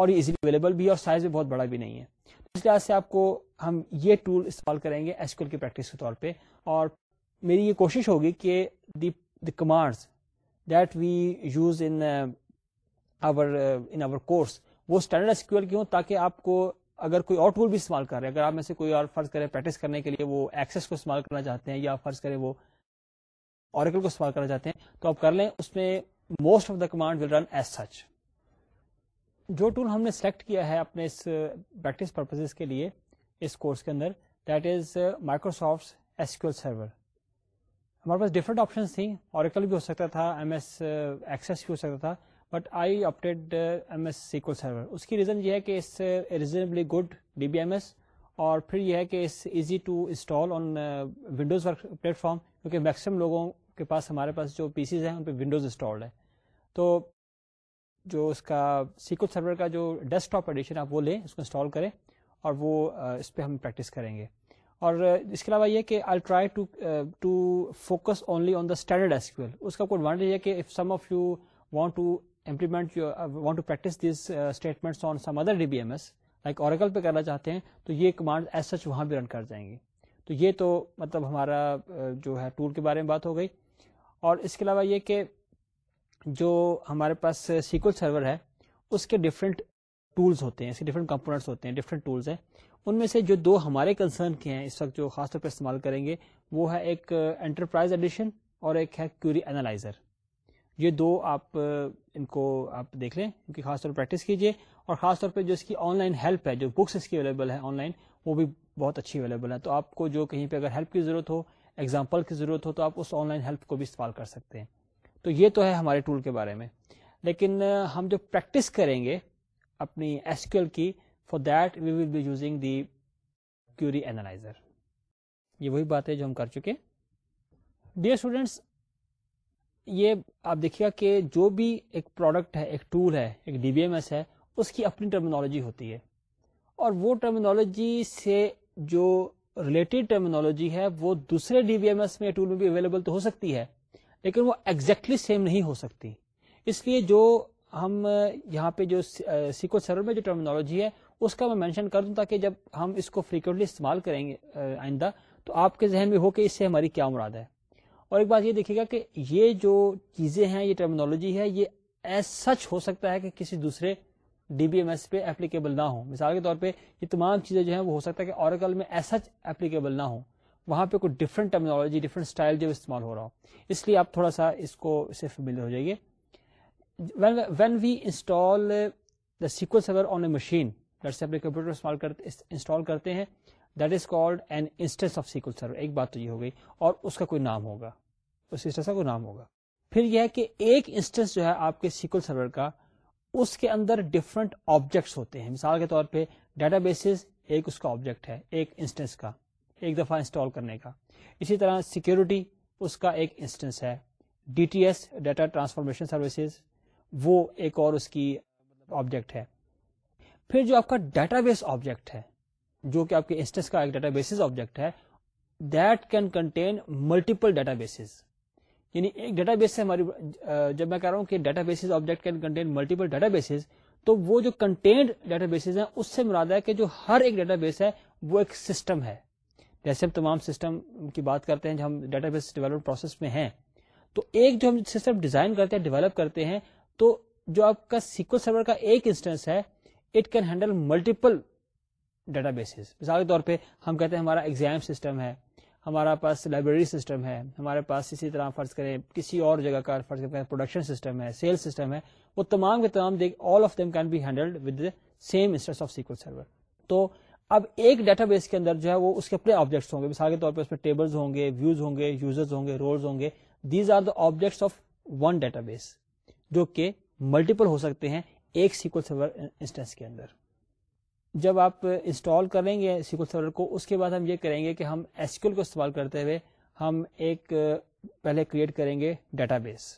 اور یہ ایزیلی اویلیبل بھی اور سائز بھی بہت بڑا بھی نہیں ہے اس لحاظ سے آپ کو ہم یہ ٹول استعمال کریں گے ایسکول کی پریکٹس کے طور پہ اور میری یہ کوشش ہوگی کہ the the commands that we use in in our our course وہ اسٹینڈرڈ کی ہوں تاکہ آپ کو اگر کوئی اور ٹول بھی استعمال کر رہے ہیں اگر آپ میں سے کوئی اور فرض کرے پریکٹس کرنے کے لیے وہ ایکسس کو استعمال کرنا چاہتے ہیں یا فرض کرے وہ اوریکل کو استعمال کرنا چاہتے ہیں تو آپ کر لیں اس میں most of the command will run as such جو ٹول ہم نے سلیکٹ کیا ہے اپنے اس پریکٹس uh, پرپز کے لیے اس کورس کے اندر that is Microsoft SQL server ہمارے پاس ڈفرنٹ آپشنس تھیں اوریکل بھی ہو سکتا تھا ایم ایس ایکسیس بھی ہو سکتا تھا but I opted M S SQL server اس کی ریزن یہ ہے کہ اس reasonably good D B M S اور پھر یہ ہے کہ اس easy to install on Windows work platform کیونکہ میکسیمم لوگوں کے پاس ہمارے پاس جو پی سیز ہیں ان پہ ونڈوز انسٹالڈ ہے تو جو اس کا سیکول سرور کا جو ڈیسک ٹاپ ایڈیشن آپ وہ لیں اس کو انسٹال کریں اور وہ uh, اس پہ ہم پریکٹس کریں گے اور اس کے علاوہ یہ کہ I try to to focus only on the standard S Q L اس کا کوئی ایڈوانٹیج ہے کہ if some some of you want want to to implement practice these on other D B M S like Oracle پہ کرنا چاہتے ہیں تو یہ کمانڈ ایز سچ وہاں بھی رن کر جائیں گے تو یہ تو مطلب ہمارا uh, جو ہے ٹول کے بارے میں بات ہو گئی اور اس کے علاوہ یہ کہ جو ہمارے پاس سیکول uh, سرور ہے اس کے ڈفرینٹ ٹولس ہوتے ہیں اس کے ڈفرینٹ کمپوننٹس ہوتے ہیں ڈفرنٹ ٹولس ہیں ان میں سے جو دو ہمارے کنسرن کے ہیں اس وقت جو خاص طور پہ استعمال کریں گے وہ ہے ایک انٹرپرائز ایڈیشن اور ایک ہے کیوری اینالائزر یہ دو آپ ان کو آپ دیکھ لیں ان کی خاص طور پر پریکٹس کیجیے اور خاص طور پہ جو اس کی آن لائن ہیلپ ہے جو بکس اس کی اویلیبل ہے آن لائن وہ بھی بہت اچھی اویلیبل ہے تو آپ کو جو کہیں پہ اگر ہیلپ کی ضرورت ہو ایگزامپل کی ضرورت ہو تو آپ اس آن لائن ہیلپ کو بھی استعمال کر سکتے ہیں تو یہ تو ہے ہمارے ٹول کے بارے میں لیکن ہم جو پریکٹس کریں گے اپنی ایس کیو کی for that we will be using the query analyser یہ وہی بات ہے جو ہم کر چکے ڈیئر اسٹوڈینٹس یہ آپ دیکھیے کہ جو بھی ایک پروڈکٹ ہے ایک ٹول ہے ایک ڈی بی ایم ایس ہے اس کی اپنی ٹرمینالوجی ہوتی ہے اور وہ ٹرمینالوجی سے جو ریلیٹڈ ٹرمینالوجی ہے وہ دوسرے ڈی بی ایم ایس میں ٹول میں بھی اویلیبل تو ہو سکتی ہے لیکن وہ ایگزیکٹلی exactly سیم نہیں ہو سکتی اس لیے جو ہم یہاں پہ جو سرور میں جو ٹرمنالوجی ہے اس کا میں مینشن کر دوں تاکہ جب ہم اس کو فریکوینٹلی استعمال کریں گے آئندہ تو آپ کے ذہن میں ہو کہ اس سے ہماری کیا مراد ہے اور ایک بات یہ دیکھیے گا کہ یہ جو چیزیں ہیں یہ ٹرمنالوجی ہے یہ ایز سچ ہو سکتا ہے کہ کسی دوسرے ڈی بی ایم ایس پہ اپلیکیبل نہ ہو مثال کے طور پہ یہ تمام چیزیں جو ہیں وہ ہو سکتا ہے کہ اور کل میں ایس اپلیکیبل نہ ہو وہاں پہ کوئی ڈفرنٹ ٹرمنالوجی ڈفرنٹ اسٹائل جو استعمال ہو رہا ہو اس لیے آپ تھوڑا سا اس کو اس سے فیملی ہو جائیے وین وی انسٹال سر اے مشین کمپیوٹر انسٹال کرتے ہیں that is called an instance of SQL server ایک بات تو یہ ہو گئی اور اس کا کوئی نام ہوگا اس انسٹنس کا کوئی نام ہوگا پھر یہ ہے کہ ایک انسٹنس جو ہے آپ کے سیکول سرور کا اس کے اندر ڈفرنٹ آبجیکٹس ہوتے ہیں مثال کے طور پہ ڈیٹا بیسز ایک اس کا آبجیکٹ ہے ایک انسٹنس کا ایک دفعہ انسٹال کرنے کا اسی طرح سیکورٹی اس کا ایک انسٹنس ہے D T S data transformation services وہ ایک اور اس کی آبجیکٹ ہے پھر جو آپ کا ڈیٹا بیس آبجیکٹ ہے جو کہ آپ کے انسٹنس کا ایک ڈیٹا بیس آبجیکٹ ہے that can contain multiple databases یعنی ایک ڈیٹا بیس سے ہماری جب میں کہہ رہا ہوں کہ databases object can contain multiple databases تو وہ جو کنٹینڈ ڈیٹا بیسز ہیں اس سے مراد ہے کہ جو ہر ایک ڈیٹا بیس ہے وہ ایک سسٹم ہے جیسے ہم تمام سسٹم کی بات کرتے ہیں جب ہم ڈیٹا بیس ڈیولپمنٹ پروسیس میں ہیں تو ایک جو ہم سسٹم ڈیزائن کرتے ہیں ڈیولپ کرتے ہیں تو جو آپ کا سیکو سرور کا ایک انسٹنس ہے it can handle multiple databases مثال کے طور پہ ہم کہتے ہیں ہمارا ایگزام سسٹم ہے ہمارا پاس لائبریری سسٹم ہے ہمارے پاس اسی طرح فرض کریں کسی اور جگہ کا فرض پروڈکشن سسٹم ہے سیل سسٹم ہے وہ تمام کے تمام all of them can be handled with same instance of SQL server تو اب ایک ڈیٹا بیس کے اندر جو ہے وہ اس کے اپنے آبجیکٹس ہوں گے مثال کے طور پہ اس میں ٹیبلز ہوں گے ویوز ہوں گے یوزرز ہوں گے رولز ہوں گے these are the objects of one database جو کہ ملٹیپل ہو سکتے ہیں ایک سیکول سرور انسٹنس کے اندر جب آپ انسٹال کریں گے سیکول سرور کو اس کے بعد ہم یہ کریں گے کہ ہم ایس کو استعمال کرتے ہوئے ہم ایک پہلے کریٹ کریں گے ڈیٹا بیس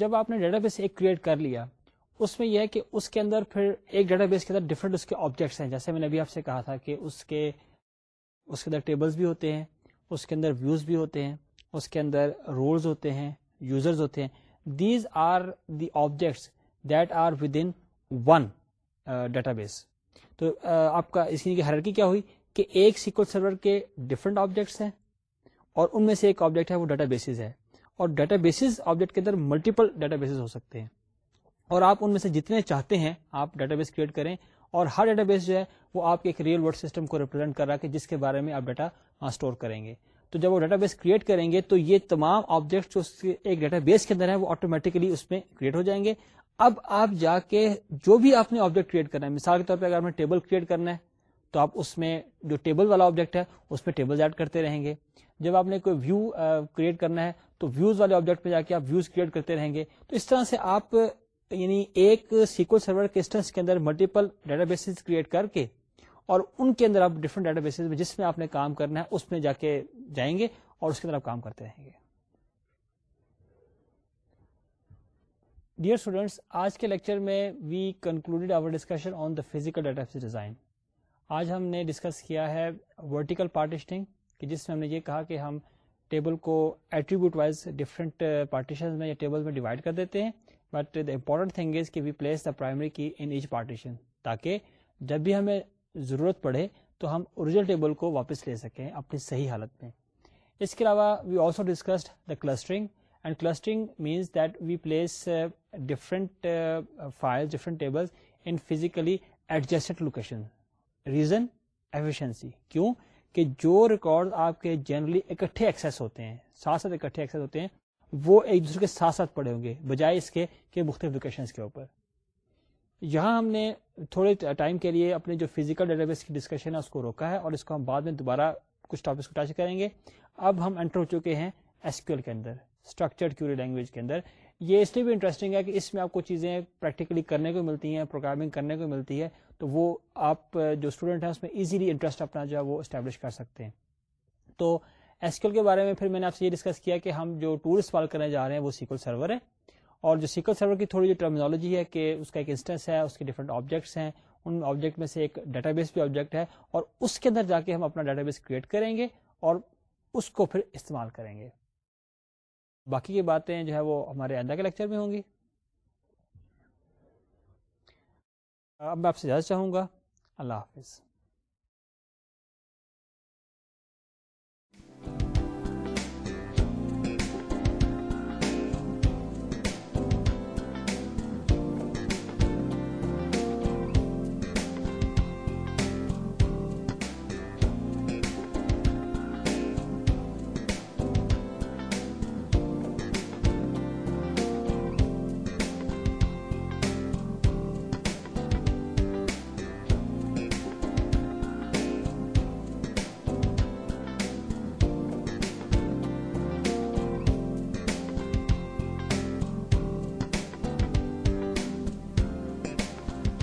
جب آپ نے ڈیٹا بیس ایک کریٹ کر لیا اس میں یہ ہے کہ اس کے اندر پھر ایک ڈیٹا بیس کے اندر ڈفرنٹ اس کے آبجیکٹس ہیں جیسے میں نے ابھی آپ سے کہا تھا کہ اس کے اس کے اندر ٹیبلز بھی ہوتے ہیں اس کے اندر ویوز بھی ہوتے ہیں اس کے اندر رولز ہوتے ہیں یوزرز ہوتے ہیں these are are the objects that with in one database تو uh, آپ کا اس کی حرکی کیا ہوئی کہ ایک سیکول سرور کے ڈفرنٹ آبجیکٹس ہیں اور ان میں سے ایک آبجیکٹ ہے وہ ڈیٹا بیسز ہے اور ڈیٹا بیسز آبجیکٹ کے اندر ملٹیپل ڈیٹا بیسز ہو سکتے ہیں اور آپ ان میں سے جتنے چاہتے ہیں آپ ڈیٹا بیس کریٹ کریں اور ہر ڈیٹا بیس جو ہے وہ آپ کے ایک ریئل ورڈ سسٹم کو ریپرزینٹ کر رہا ہے جس کے بارے میں آپ ڈیٹا اسٹور کریں گے تو جب وہ ڈیٹا بیس کریٹ کریں گے تو یہ تمام آبجیکٹس بیس کے اندر وہ آٹومیٹکلی اس میں کریٹ ہو جائیں گے اب آپ جا کے جو بھی آپ نے آبجیکٹ کریٹ کرنا ہے مثال کے طور پہ اگر نے ٹیبل کریٹ کرنا ہے تو آپ اس میں جو ٹیبل والا آبجیکٹ ہے اس میں ٹیبل ایڈ کرتے رہیں گے جب آپ نے کوئی ویو کریٹ کرنا ہے تو ویوز والے آبجیکٹ پہ جا کے آپ ویوز کریٹ کرتے رہیں گے تو اس طرح سے آپ یعنی ایک سیکول سرور کے اندر ملٹیپل ڈیٹا بیسز کریٹ کر کے اور ان کے اندر آپ ڈفرنٹ ڈیٹا بیس میں جس میں آپ نے کام کرنا ہے اس میں جا کے جائیں گے اور اس کے اندر آپ کام کرتے رہیں گے ڈیئر اسٹوڈینٹس آج کے لیکچر میں we concluded our discussion on the physical database design آج ہم نے ڈسکس کیا ہے ورٹیکل پارٹیشننگ کہ جس میں ہم نے یہ کہا کہ ہم ٹیبل کو ایٹریبیوٹ وائز ڈفرینٹ پارٹیشن میں یا ٹیبل میں ڈیوائڈ کر دیتے ہیں but the important thing is کہ we place the primary key in each partition تاکہ جب بھی ہمیں ضرورت پڑے تو ہم اوریجنل ٹیبل کو واپس لے سکیں اپنی صحیح حالت میں اس کے علاوہ we also discussed the clustering and clustering means that we place different file different table in physically adjusted location reason efficiency کیوں کہ جو ریکارڈ آپ کے جنرلی اکٹھے ایکسس ہوتے ہیں ساتھ ساتھ اکٹھے ایکسس ہوتے ہیں وہ ایک دوسرے کے ساتھ ساتھ پڑے ہوں گے بجائے اس کے کہ مختلف لوکیشنس کے اوپر یہاں ہم نے تھوڑے ٹائم کے لیے اپنے جو فزیکل ڈیٹا بیس کی ڈسکشن ہے اس کو روکا ہے اور اس کو ہم بعد میں دوبارہ کچھ ٹاپکس کو ٹچ کریں گے اب ہم انٹر ہو چکے ہیں ایس ایل کے اندر اسٹرکچر لینگویج کے اندر یہ اس لیے بھی انٹرسٹنگ ہے کہ اس میں آپ کو چیزیں پریکٹیکلی کرنے کو ملتی ہیں پروگرامنگ کرنے کو ملتی ہے تو وہ آپ جو اسٹوڈنٹ ہیں اس میں ایزیلی انٹرسٹ اپنا جو ہے وہ اسٹیبلش کر سکتے ہیں تو ایس کے بارے میں پھر میں نے آپ سے یہ ڈسکس کیا کہ ہم جو استعمال کرنے جا رہے ہیں وہ سیکول سرور ہے اور جو سیکل سرور کی تھوڑی جو ٹرمنالوجی ہے کہ اس کا ایک انسٹنس ہے اس کے ڈفرنٹ آبجیکٹس ہیں ان آبجیکٹ میں سے ایک ڈیٹا بیس بھی آبجیکٹ ہے اور اس کے اندر جا کے ہم اپنا ڈیٹا بیس کریٹ کریں گے اور اس کو پھر استعمال کریں گے باقی کی باتیں جو ہے وہ ہمارے آئندہ کے لیکچر میں ہوں گی اب میں آپ سے اجازت چاہوں گا اللہ حافظ